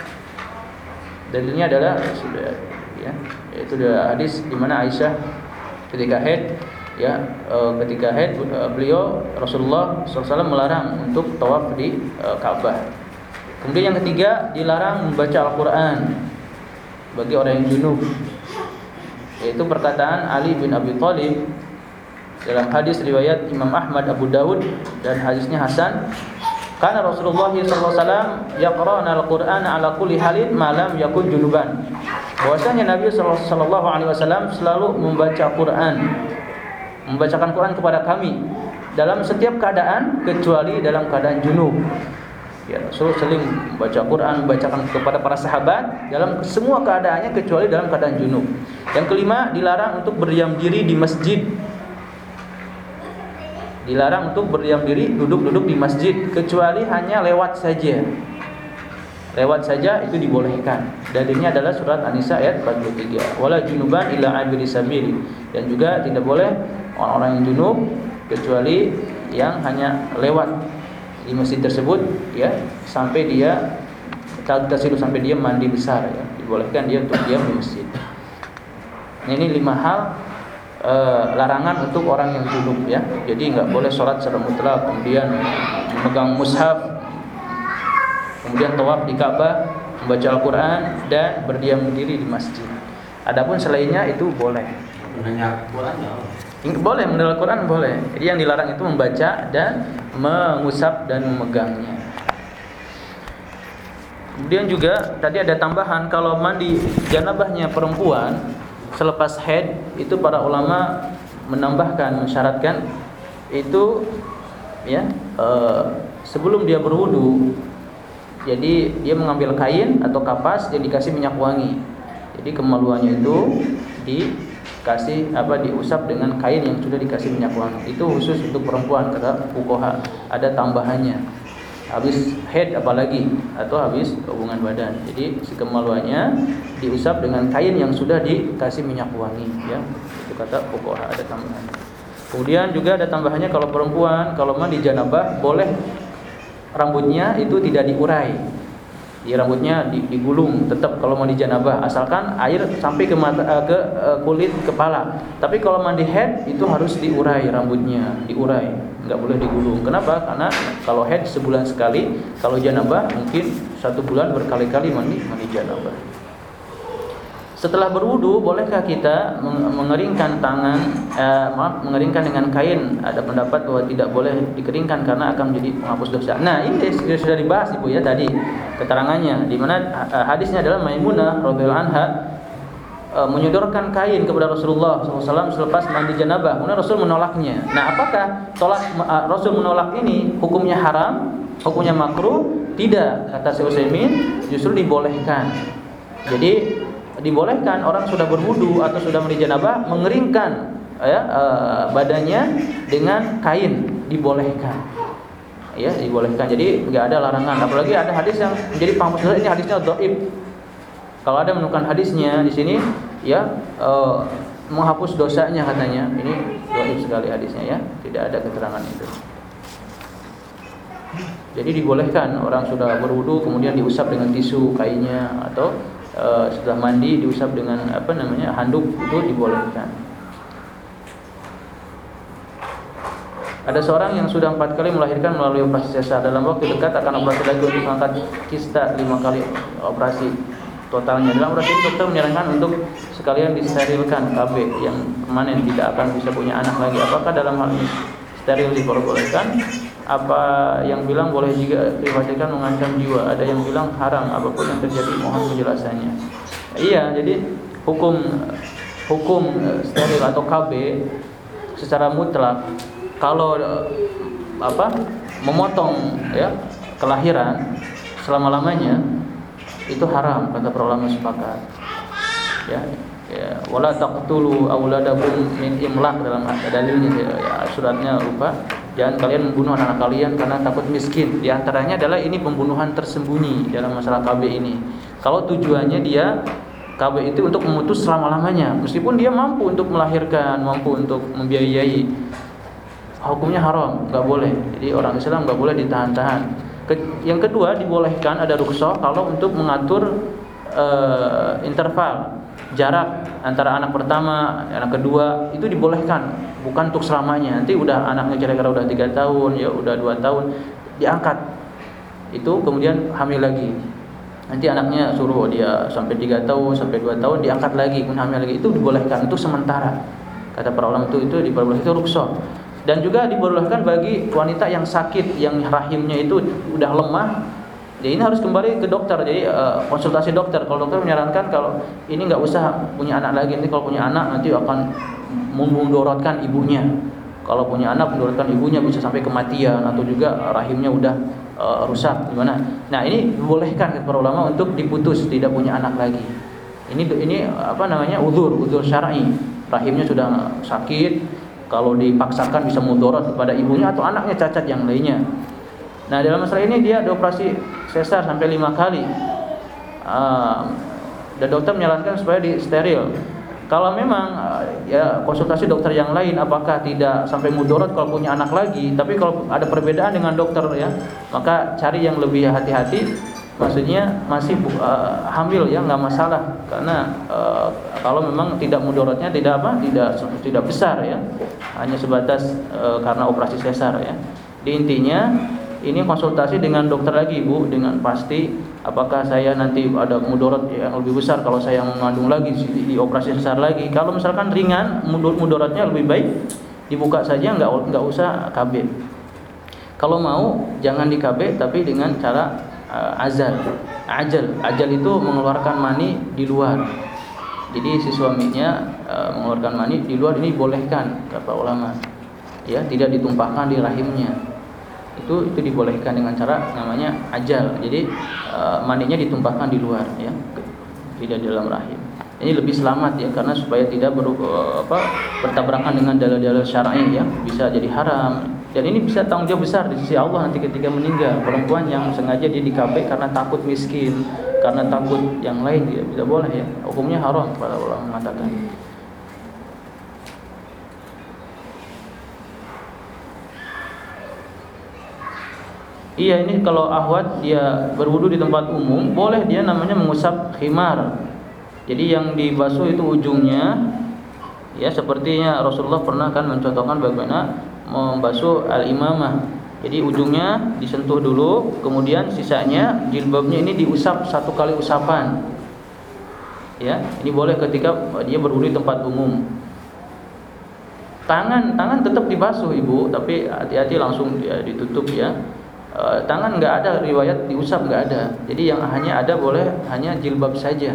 dalilnya adalah sudah ya yaitu hadis di mana Aisyah ketika haid ya e, ketika haid e, beliau Rasulullah SAW melarang untuk tawaf di e, Ka'bah. Kemudian yang ketiga dilarang membaca Al-Quran bagi orang yang junub. Yaitu perkataan Ali bin Abi Thalib dalam hadis riwayat Imam Ahmad Abu Dawud dan hadisnya Hasan karena Rasulullah SAW yaqra'na al-Qur'an ala kulli halin malam yakun junuban. bahwasanya Nabi sallallahu alaihi wasallam selalu membaca Quran membacakan Quran kepada kami dalam setiap keadaan kecuali dalam keadaan junub Ya, Rasul sering membaca Quran, membacakan kepada para sahabat dalam semua keadaannya kecuali dalam keadaan junub. Yang kelima, dilarang untuk berdiam diri di masjid. Dilarang untuk berdiam diri duduk-duduk di masjid kecuali hanya lewat saja. Lewat saja itu dibolehkan. Dalilnya adalah surat An-Nisa ayat 43. Wala junuban illa abiri sabili. Dan juga tidak boleh orang-orang yang junub kecuali yang hanya lewat di masjid tersebut ya sampai dia tagtasilu sampai dia mandi besar ya dibolehkan dia untuk diam di masjid. Nah, ini lima hal e, larangan untuk orang yang junub ya. Jadi nggak boleh sholat secara mutlak, kemudian memegang mushaf, kemudian tawaf di Ka'bah, membaca Al-Qur'an dan berdiam diri di masjid. Adapun selainnya itu boleh. Quran boleh mendengar Quran boleh. Jadi yang dilarang itu membaca dan mengusap dan memegangnya. Kemudian juga tadi ada tambahan kalau mandi janabahnya perempuan selepas head itu para ulama menambahkan mensyaratkan itu ya e, sebelum dia berwudu jadi dia mengambil kain atau kapas yang dikasih minyak wangi. Jadi kemaluannya itu di kasih apa diusap dengan kain yang sudah dikasih minyak wangi. Itu khusus untuk perempuan kata fuqaha. Ada tambahannya. Habis head apalagi atau habis hubungan badan. Jadi si kemaluannya diusap dengan kain yang sudah dikasih minyak wangi ya. Itu kata fuqaha ada tambahan. Kemudian juga ada tambahannya kalau perempuan kalau mandi janabah boleh rambutnya itu tidak diurai di rambutnya digulung. Tetap kalau mandi janabah. Asalkan air sampai ke mata eh, ke eh, kulit kepala. Tapi kalau mandi head itu harus diurai rambutnya. Diurai. Nggak boleh digulung. Kenapa? Karena kalau head sebulan sekali kalau janabah mungkin satu bulan berkali-kali mandi mandi janabah setelah berwudu, bolehkah kita mengeringkan tangan, eh, maaf, mengeringkan dengan kain? Ada pendapat bahwa tidak boleh dikeringkan karena akan menjadi penghapus dosa. Nah, ini sudah dibahas Ibu ya tadi keterangannya di mana eh, hadisnya adalah Maimunah radhiyallahu anha eh, menyodorkan kain kepada Rasulullah SAW selepas mandi janabah. Kemudian Rasul menolaknya. Nah, apakah tolak eh, Rasul menolak ini hukumnya haram, hukumnya makruh? Tidak, kata Utsaimin, justru dibolehkan. Jadi dibolehkan orang sudah berwudu atau sudah mandi janabah mengeringkan ya uh, badannya dengan kain. Dibolehkan. Ya dibolehkan. Jadi nggak ada larangan. Apalagi ada hadis yang menjadi dosa ini hadisnya dhaif. Kalau ada menemukan hadisnya di sini ya uh, menghapus dosanya katanya. Ini dhaif sekali hadisnya ya. Tidak ada keterangan itu. Jadi dibolehkan orang sudah berwudu kemudian diusap dengan tisu kainnya atau uh, setelah mandi diusap dengan apa namanya handuk itu dibolehkan. Ada seorang yang sudah empat kali melahirkan melalui operasi sesar dalam waktu dekat akan operasi lagi untuk mengangkat kista lima kali operasi totalnya. Dalam operasi ini dokter menyarankan untuk sekalian disterilkan KB yang kemarin tidak akan bisa punya anak lagi. Apakah dalam hal ini steril diperbolehkan? Apa yang bilang boleh juga diriwayatkan mengancam jiwa. Ada yang bilang haram apa pun yang terjadi mohon penjelasannya. Iya jadi hukum hukum eh, steril atau KB secara mutlak kalau eh, apa memotong ya kelahiran selama lamanya itu haram kata para ulama sepakat. Ya ya wala taqtulu auladakum min imlaq dalam dalilnya ya, suratnya lupa Jangan kalian membunuh anak-anak kalian karena takut miskin. Di antaranya adalah ini pembunuhan tersembunyi dalam masalah KB ini. Kalau tujuannya dia KB itu untuk memutus selama-lamanya, meskipun dia mampu untuk melahirkan, mampu untuk membiayai, hukumnya haram, nggak boleh. Jadi orang Islam nggak boleh ditahan-tahan. yang kedua dibolehkan ada rukhsah kalau untuk mengatur uh, interval jarak antara anak pertama anak kedua itu dibolehkan bukan untuk selamanya. Nanti udah anaknya kira-kira udah tiga tahun ya udah dua tahun diangkat. Itu kemudian hamil lagi. Nanti anaknya suruh dia sampai tiga tahun sampai dua tahun diangkat lagi kemudian hamil lagi. Itu dibolehkan itu sementara. Kata para ulama itu itu diperbolehkan itu rukshoh dan juga dibolehkan bagi wanita yang sakit yang rahimnya itu udah lemah Jadi ini harus kembali ke dokter. Jadi uh, konsultasi dokter. Kalau dokter menyarankan kalau ini nggak usah punya anak lagi, nanti kalau punya anak nanti akan memudorotkan ibunya. Kalau punya anak mendorotkan ibunya bisa sampai kematian atau juga rahimnya udah uh, rusak gimana. Nah, ini bolehkan para ulama untuk diputus tidak punya anak lagi. Ini ini apa namanya? udur, udur syar'i. Rahimnya sudah sakit, kalau dipaksakan bisa mudorot kepada ibunya atau anaknya cacat yang lainnya. Nah dalam masalah ini dia operasi sesar sampai lima kali. Uh, dan dokter menyarankan supaya di steril. Kalau memang uh, ya konsultasi dokter yang lain apakah tidak sampai mudorot kalau punya anak lagi, tapi kalau ada perbedaan dengan dokter ya, maka cari yang lebih hati-hati. Maksudnya masih uh, hamil ya nggak masalah karena uh, kalau memang tidak mudorotnya tidak apa tidak tidak besar ya hanya sebatas uh, karena operasi sesar ya. Di intinya ini konsultasi dengan dokter lagi Bu dengan pasti apakah saya nanti ada mudorot yang lebih besar kalau saya mengandung lagi di, operasi besar lagi. Kalau misalkan ringan mudorotnya lebih baik dibuka saja nggak nggak usah KB kalau mau jangan di KB tapi dengan cara uh, azal. Ajal. Ajal itu mengeluarkan mani di luar. Jadi si suaminya uh, mengeluarkan mani di luar ini bolehkan kata ulama. Ya tidak ditumpahkan di rahimnya itu itu dibolehkan dengan cara namanya ajal. Jadi e, mandinya ditumpahkan di luar ya, tidak di dalam rahim. Ini lebih selamat ya karena supaya tidak ber, apa, bertabrakan dengan dalil-dalil syar'i ya, bisa jadi haram. Dan ini bisa tanggung jawab besar di sisi Allah nanti ketika meninggal. Perempuan yang sengaja dia di karena takut miskin, karena takut yang lain tidak bisa boleh ya. Hukumnya haram para ulama mengatakan. Iya ini kalau ahwat dia berwudu di tempat umum boleh dia namanya mengusap khimar. Jadi yang dibasuh itu ujungnya ya sepertinya Rasulullah pernah kan mencontohkan bagaimana membasuh al-imamah. Jadi ujungnya disentuh dulu, kemudian sisanya jilbabnya ini diusap satu kali usapan. Ya, ini boleh ketika dia berwudu di tempat umum. Tangan tangan tetap dibasuh ibu, tapi hati-hati langsung dia ditutup ya Eh, tangan nggak ada riwayat diusap nggak ada. Jadi yang hanya ada boleh hanya jilbab saja.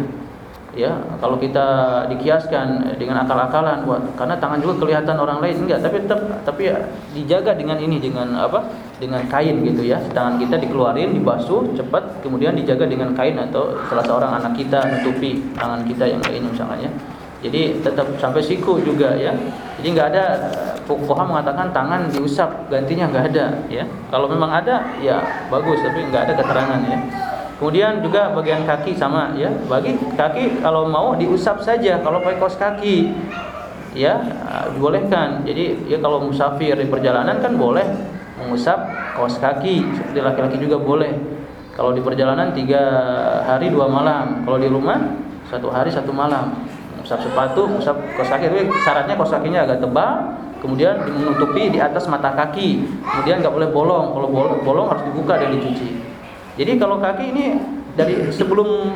Ya kalau kita dikiaskan dengan akal-akalan karena tangan juga kelihatan orang lain enggak tapi tetap tapi ya, dijaga dengan ini dengan apa? Dengan kain gitu ya. Tangan kita dikeluarin dibasuh cepat kemudian dijaga dengan kain atau salah seorang anak kita nutupi tangan kita yang lain misalnya jadi tetap sampai siku juga ya. Jadi nggak ada Fuqaha mengatakan tangan diusap gantinya nggak ada ya. Kalau memang ada ya bagus tapi nggak ada keterangan ya. Kemudian juga bagian kaki sama ya. Bagi kaki kalau mau diusap saja kalau pakai kaos kaki ya dibolehkan. Jadi ya kalau musafir di perjalanan kan boleh mengusap kaos kaki seperti laki-laki juga boleh. Kalau di perjalanan tiga hari dua malam. Kalau di rumah satu hari satu malam usap sepatu, usap kaos kaki. Tapi syaratnya kaos kakinya agak tebal, kemudian menutupi di atas mata kaki. Kemudian nggak boleh bolong. Kalau bolong, bolong harus dibuka dan dicuci. Jadi kalau kaki ini dari sebelum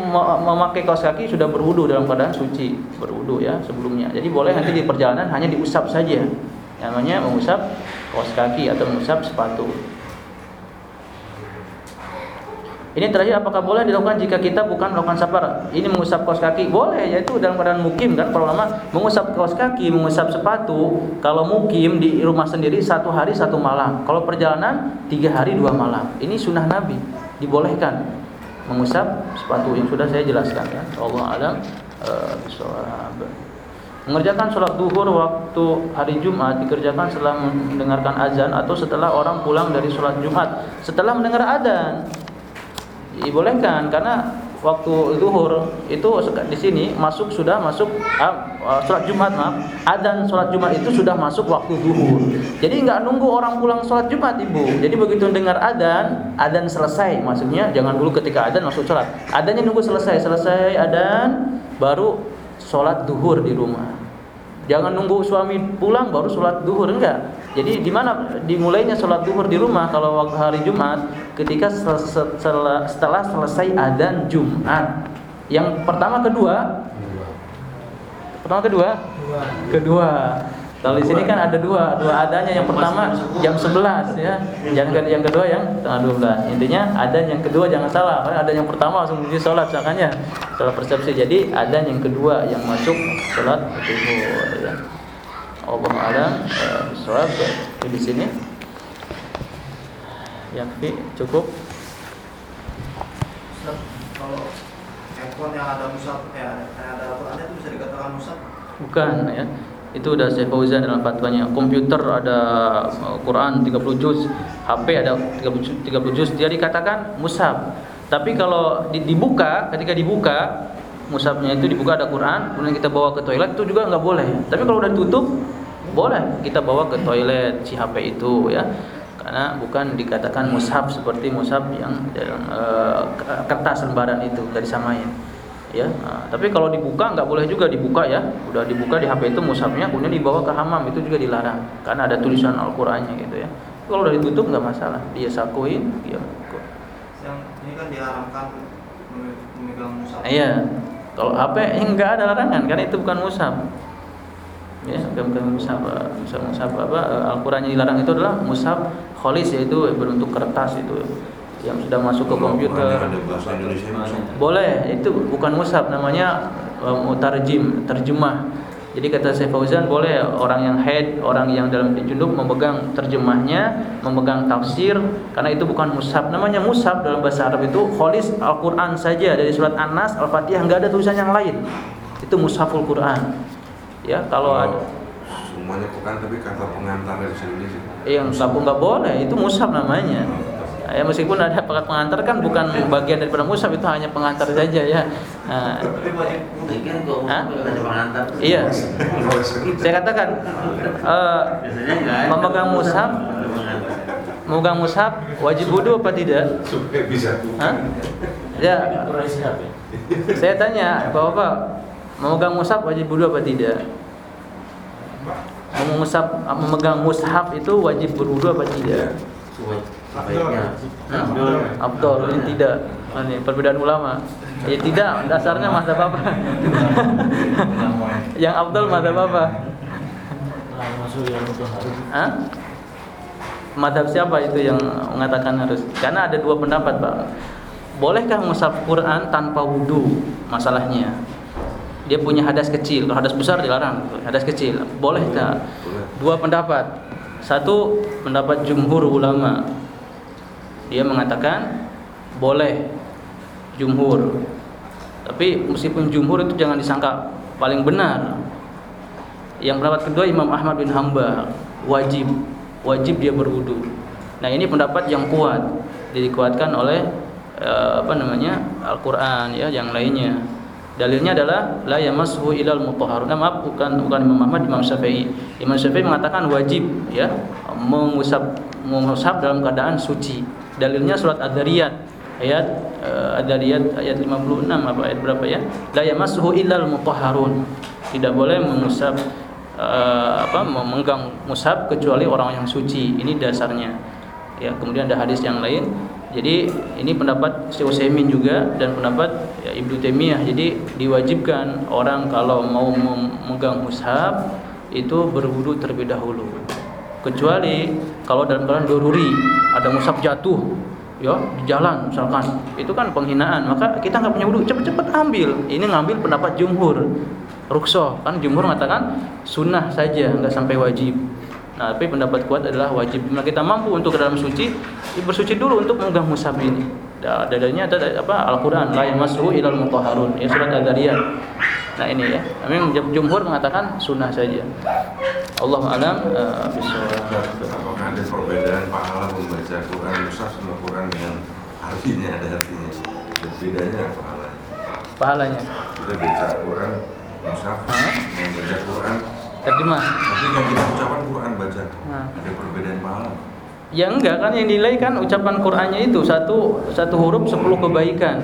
memakai kaos kaki sudah berwudu dalam keadaan suci, berwudu ya sebelumnya. Jadi boleh nanti di perjalanan hanya diusap saja. Namanya mengusap kaos kaki atau mengusap sepatu. Ini terakhir apakah boleh dilakukan jika kita bukan melakukan safar? Ini mengusap kaos kaki boleh yaitu dalam keadaan mukim kan para ulama mengusap kaos kaki, mengusap sepatu kalau mukim di rumah sendiri satu hari satu malam. Kalau perjalanan tiga hari dua malam. Ini sunnah Nabi dibolehkan mengusap sepatu yang sudah saya jelaskan ya. Allah alam uh, Mengerjakan sholat duhur waktu hari Jumat dikerjakan setelah mendengarkan azan atau setelah orang pulang dari sholat Jumat. Setelah mendengar azan, dibolehkan karena waktu zuhur itu di sini masuk sudah masuk uh, sholat Jumat maaf. Adzan sholat Jumat itu sudah masuk waktu zuhur. Jadi nggak nunggu orang pulang sholat Jumat ibu. Jadi begitu dengar adzan adzan selesai. Maksudnya jangan dulu ketika adzan masuk sholat adzannya nunggu selesai. Selesai adzan baru sholat zuhur di rumah. Jangan nunggu suami pulang baru sholat zuhur. Enggak jadi di mana dimulainya sholat duhur di rumah kalau waktu hari Jumat ketika setelah, setelah selesai adzan Jumat. Yang pertama kedua, pertama kedua, kedua. Kalau di sini kan ada dua, dua adanya. Yang pertama jam 11 ya. Yang yang kedua yang setengah 12. Intinya ada yang kedua jangan salah. Karena ada yang pertama langsung di sholat misalkannya. Sholat persepsi. Jadi ada yang kedua yang masuk sholat zuhur ya. Allah alam sholat di sini. Yang cukup. Kalau handphone yang ada musab, ya, ada Al-Qurannya itu bisa dikatakan musab? Bukan ya itu udah saya Fauzan dalam fatwanya komputer ada uh, Quran 30 juz HP ada 30 juz dia dikatakan mushaf tapi kalau dibuka ketika dibuka mushafnya itu dibuka ada Quran kemudian kita bawa ke toilet itu juga nggak boleh. Tapi kalau udah tutup boleh kita bawa ke toilet si HP itu ya. Karena bukan dikatakan mushaf seperti mushaf yang dalam uh, kertas lembaran itu dari samain ya. Nah, tapi kalau dibuka nggak boleh juga dibuka ya. Udah dibuka di HP itu mushafnya kemudian dibawa ke hamam itu juga dilarang. Karena ada tulisan Al-Qur'annya gitu ya. Kalau udah ditutup nggak masalah. Dia sakuin dia yang ini kan diharamkan memegang mushaf. Iya kalau HP nggak ada larangan karena itu bukan mushaf ya bukan mushaf mushaf, mushaf apa Al-Qur'annya dilarang itu adalah mushaf kholis yaitu berbentuk kertas itu yang sudah masuk ke komputer. Boleh, itu bukan mushaf namanya um, mutarjim, terjemah. Jadi kata Syekh Fauzan boleh orang yang head, orang yang dalam junub memegang terjemahnya, memegang tafsir karena itu bukan mushaf. Namanya mushaf dalam bahasa Arab itu kholis Al-Qur'an saja dari surat An-Nas, Al-Fatihah enggak ada tulisan yang lain. Itu mushaful Qur'an. Ya, kalau oh, ada semuanya bukan tapi kata pengantar dari sini sih. Yang sapu enggak boleh, itu mushaf namanya. Ya meskipun ada pekat pengantar kan bukan bagian daripada musab itu hanya pengantar saja ya. Nah, iya. Saya katakan uh, memegang musab memegang musab wajib wudhu apa tidak? Hah? ya. Saya tanya bapak memegang musab wajib wudhu apa tidak? Memegang mushaf itu wajib berwudu apa tidak? Abdul. Abdul ini tidak. Ini perbedaan ulama. Ya tidak, dasarnya mazhab apa? yang Abdul mazhab apa? Hah? Madhab siapa itu yang mengatakan harus? Karena ada dua pendapat, Pak. Bolehkah mushaf Quran tanpa wudhu? Masalahnya, dia punya hadas kecil. Kalau hadas besar dilarang. Hadas kecil, boleh tak? Dua pendapat. Satu pendapat jumhur ulama dia mengatakan boleh jumhur. Tapi meskipun jumhur itu jangan disangka paling benar. Yang pendapat kedua Imam Ahmad bin Hambal wajib wajib dia berwudu. Nah ini pendapat yang kuat dikuatkan oleh uh, apa namanya Al-Qur'an ya yang lainnya. Dalilnya adalah la yamashu ilal mutahharun nah, maaf bukan bukan Imam Ahmad Imam Syafi'i. Imam Syafi'i mengatakan wajib ya mengusap mengusap dalam keadaan suci Dalilnya surat Ad-Dariyat ayat uh, Ad-Dariyat ayat 56 apa ayat berapa ya? La yamassuhu illal mutahharun. Tidak boleh mengusap uh, apa memegang musab kecuali orang yang suci. Ini dasarnya. Ya, kemudian ada hadis yang lain. Jadi ini pendapat Syekh Utsaimin juga dan pendapat ya, Ibnu Taimiyah. Jadi diwajibkan orang kalau mau memegang mushaf itu berwudu terlebih dahulu kecuali kalau dalam keadaan doruri ada musab jatuh ya di jalan misalkan itu kan penghinaan. Maka kita nggak punya wudhu cepet-cepet ambil. Ini ngambil pendapat jumhur. Ruksoh kan jumhur mengatakan sunnah saja nggak sampai wajib. Nah tapi pendapat kuat adalah wajib. Nah kita mampu untuk ke dalam suci bersuci dulu untuk memegang musab ini. Dadanya ada apa Al-Qur'an la yamassuhu ilal mutahharun. Ya surat Al-Dariyat Nah ini ya, memang jumhur mengatakan sunnah saja. Allah alam uh, Apakah ada perbedaan pahala membaca Quran Mushaf sama Quran dengan artinya ada artinya? Bedanya pahalanya? Pahalanya? Kita baca Quran Mushaf, membaca Quran terjemah. Tapi yang kita ucapan Quran baca, nah. ada perbedaan pahala. Ya enggak kan yang nilai kan ucapan Qurannya itu satu satu huruf sepuluh kebaikan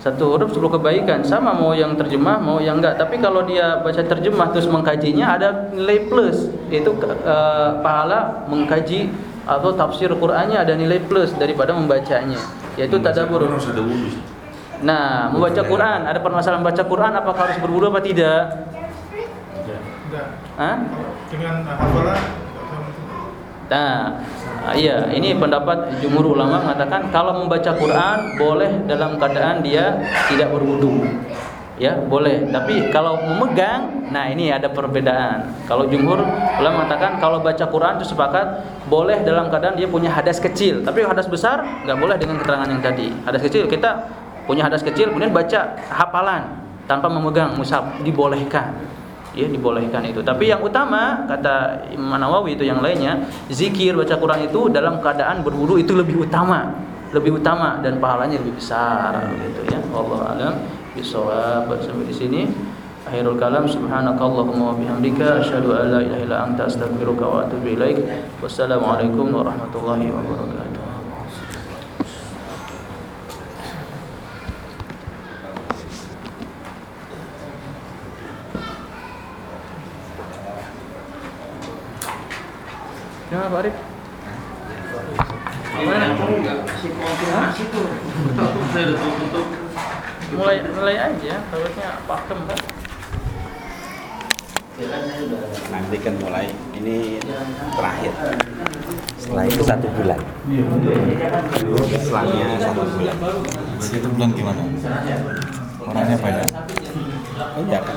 satu huruf sepuluh kebaikan. Sama mau yang terjemah mau yang enggak. Tapi kalau dia baca terjemah terus mengkajinya ada nilai plus. Yaitu uh, pahala mengkaji atau tafsir Qur'annya ada nilai plus daripada membacanya yaitu tadabbur nah membaca Quran. Ada permasalahan baca Quran apakah harus berwudu apa tidak? Tidak. Hah? dengan hafalan Nah, iya, ini pendapat jumhur ulama mengatakan kalau membaca Quran boleh dalam keadaan dia tidak berwudu. Ya, boleh. Tapi kalau memegang, nah ini ada perbedaan. Kalau jumhur ulama mengatakan kalau baca Quran itu sepakat boleh dalam keadaan dia punya hadas kecil. Tapi hadas besar nggak boleh dengan keterangan yang tadi. Hadas kecil kita punya hadas kecil kemudian baca hafalan tanpa memegang mushaf dibolehkan ya dibolehkan itu. Tapi yang utama kata Imam Nawawi itu yang lainnya, zikir baca Quran itu dalam keadaan berwudu itu lebih utama, lebih utama dan pahalanya lebih besar gitu ya. Allah alam bisawab sampai di sini. Akhirul kalam subhanakallahumma wa bihamdika asyhadu an la ilaha illa anta astaghfiruka wa atubu ilaik. Wassalamualaikum warahmatullahi wabarakatuh. Gimana Pak Arif? Gimana? Mulai mulai aja, takutnya pakem kan. nanti kan mulai ini terakhir setelah itu satu bulan setelahnya satu bulan itu bulan gimana? Orangnya banyak. iya kan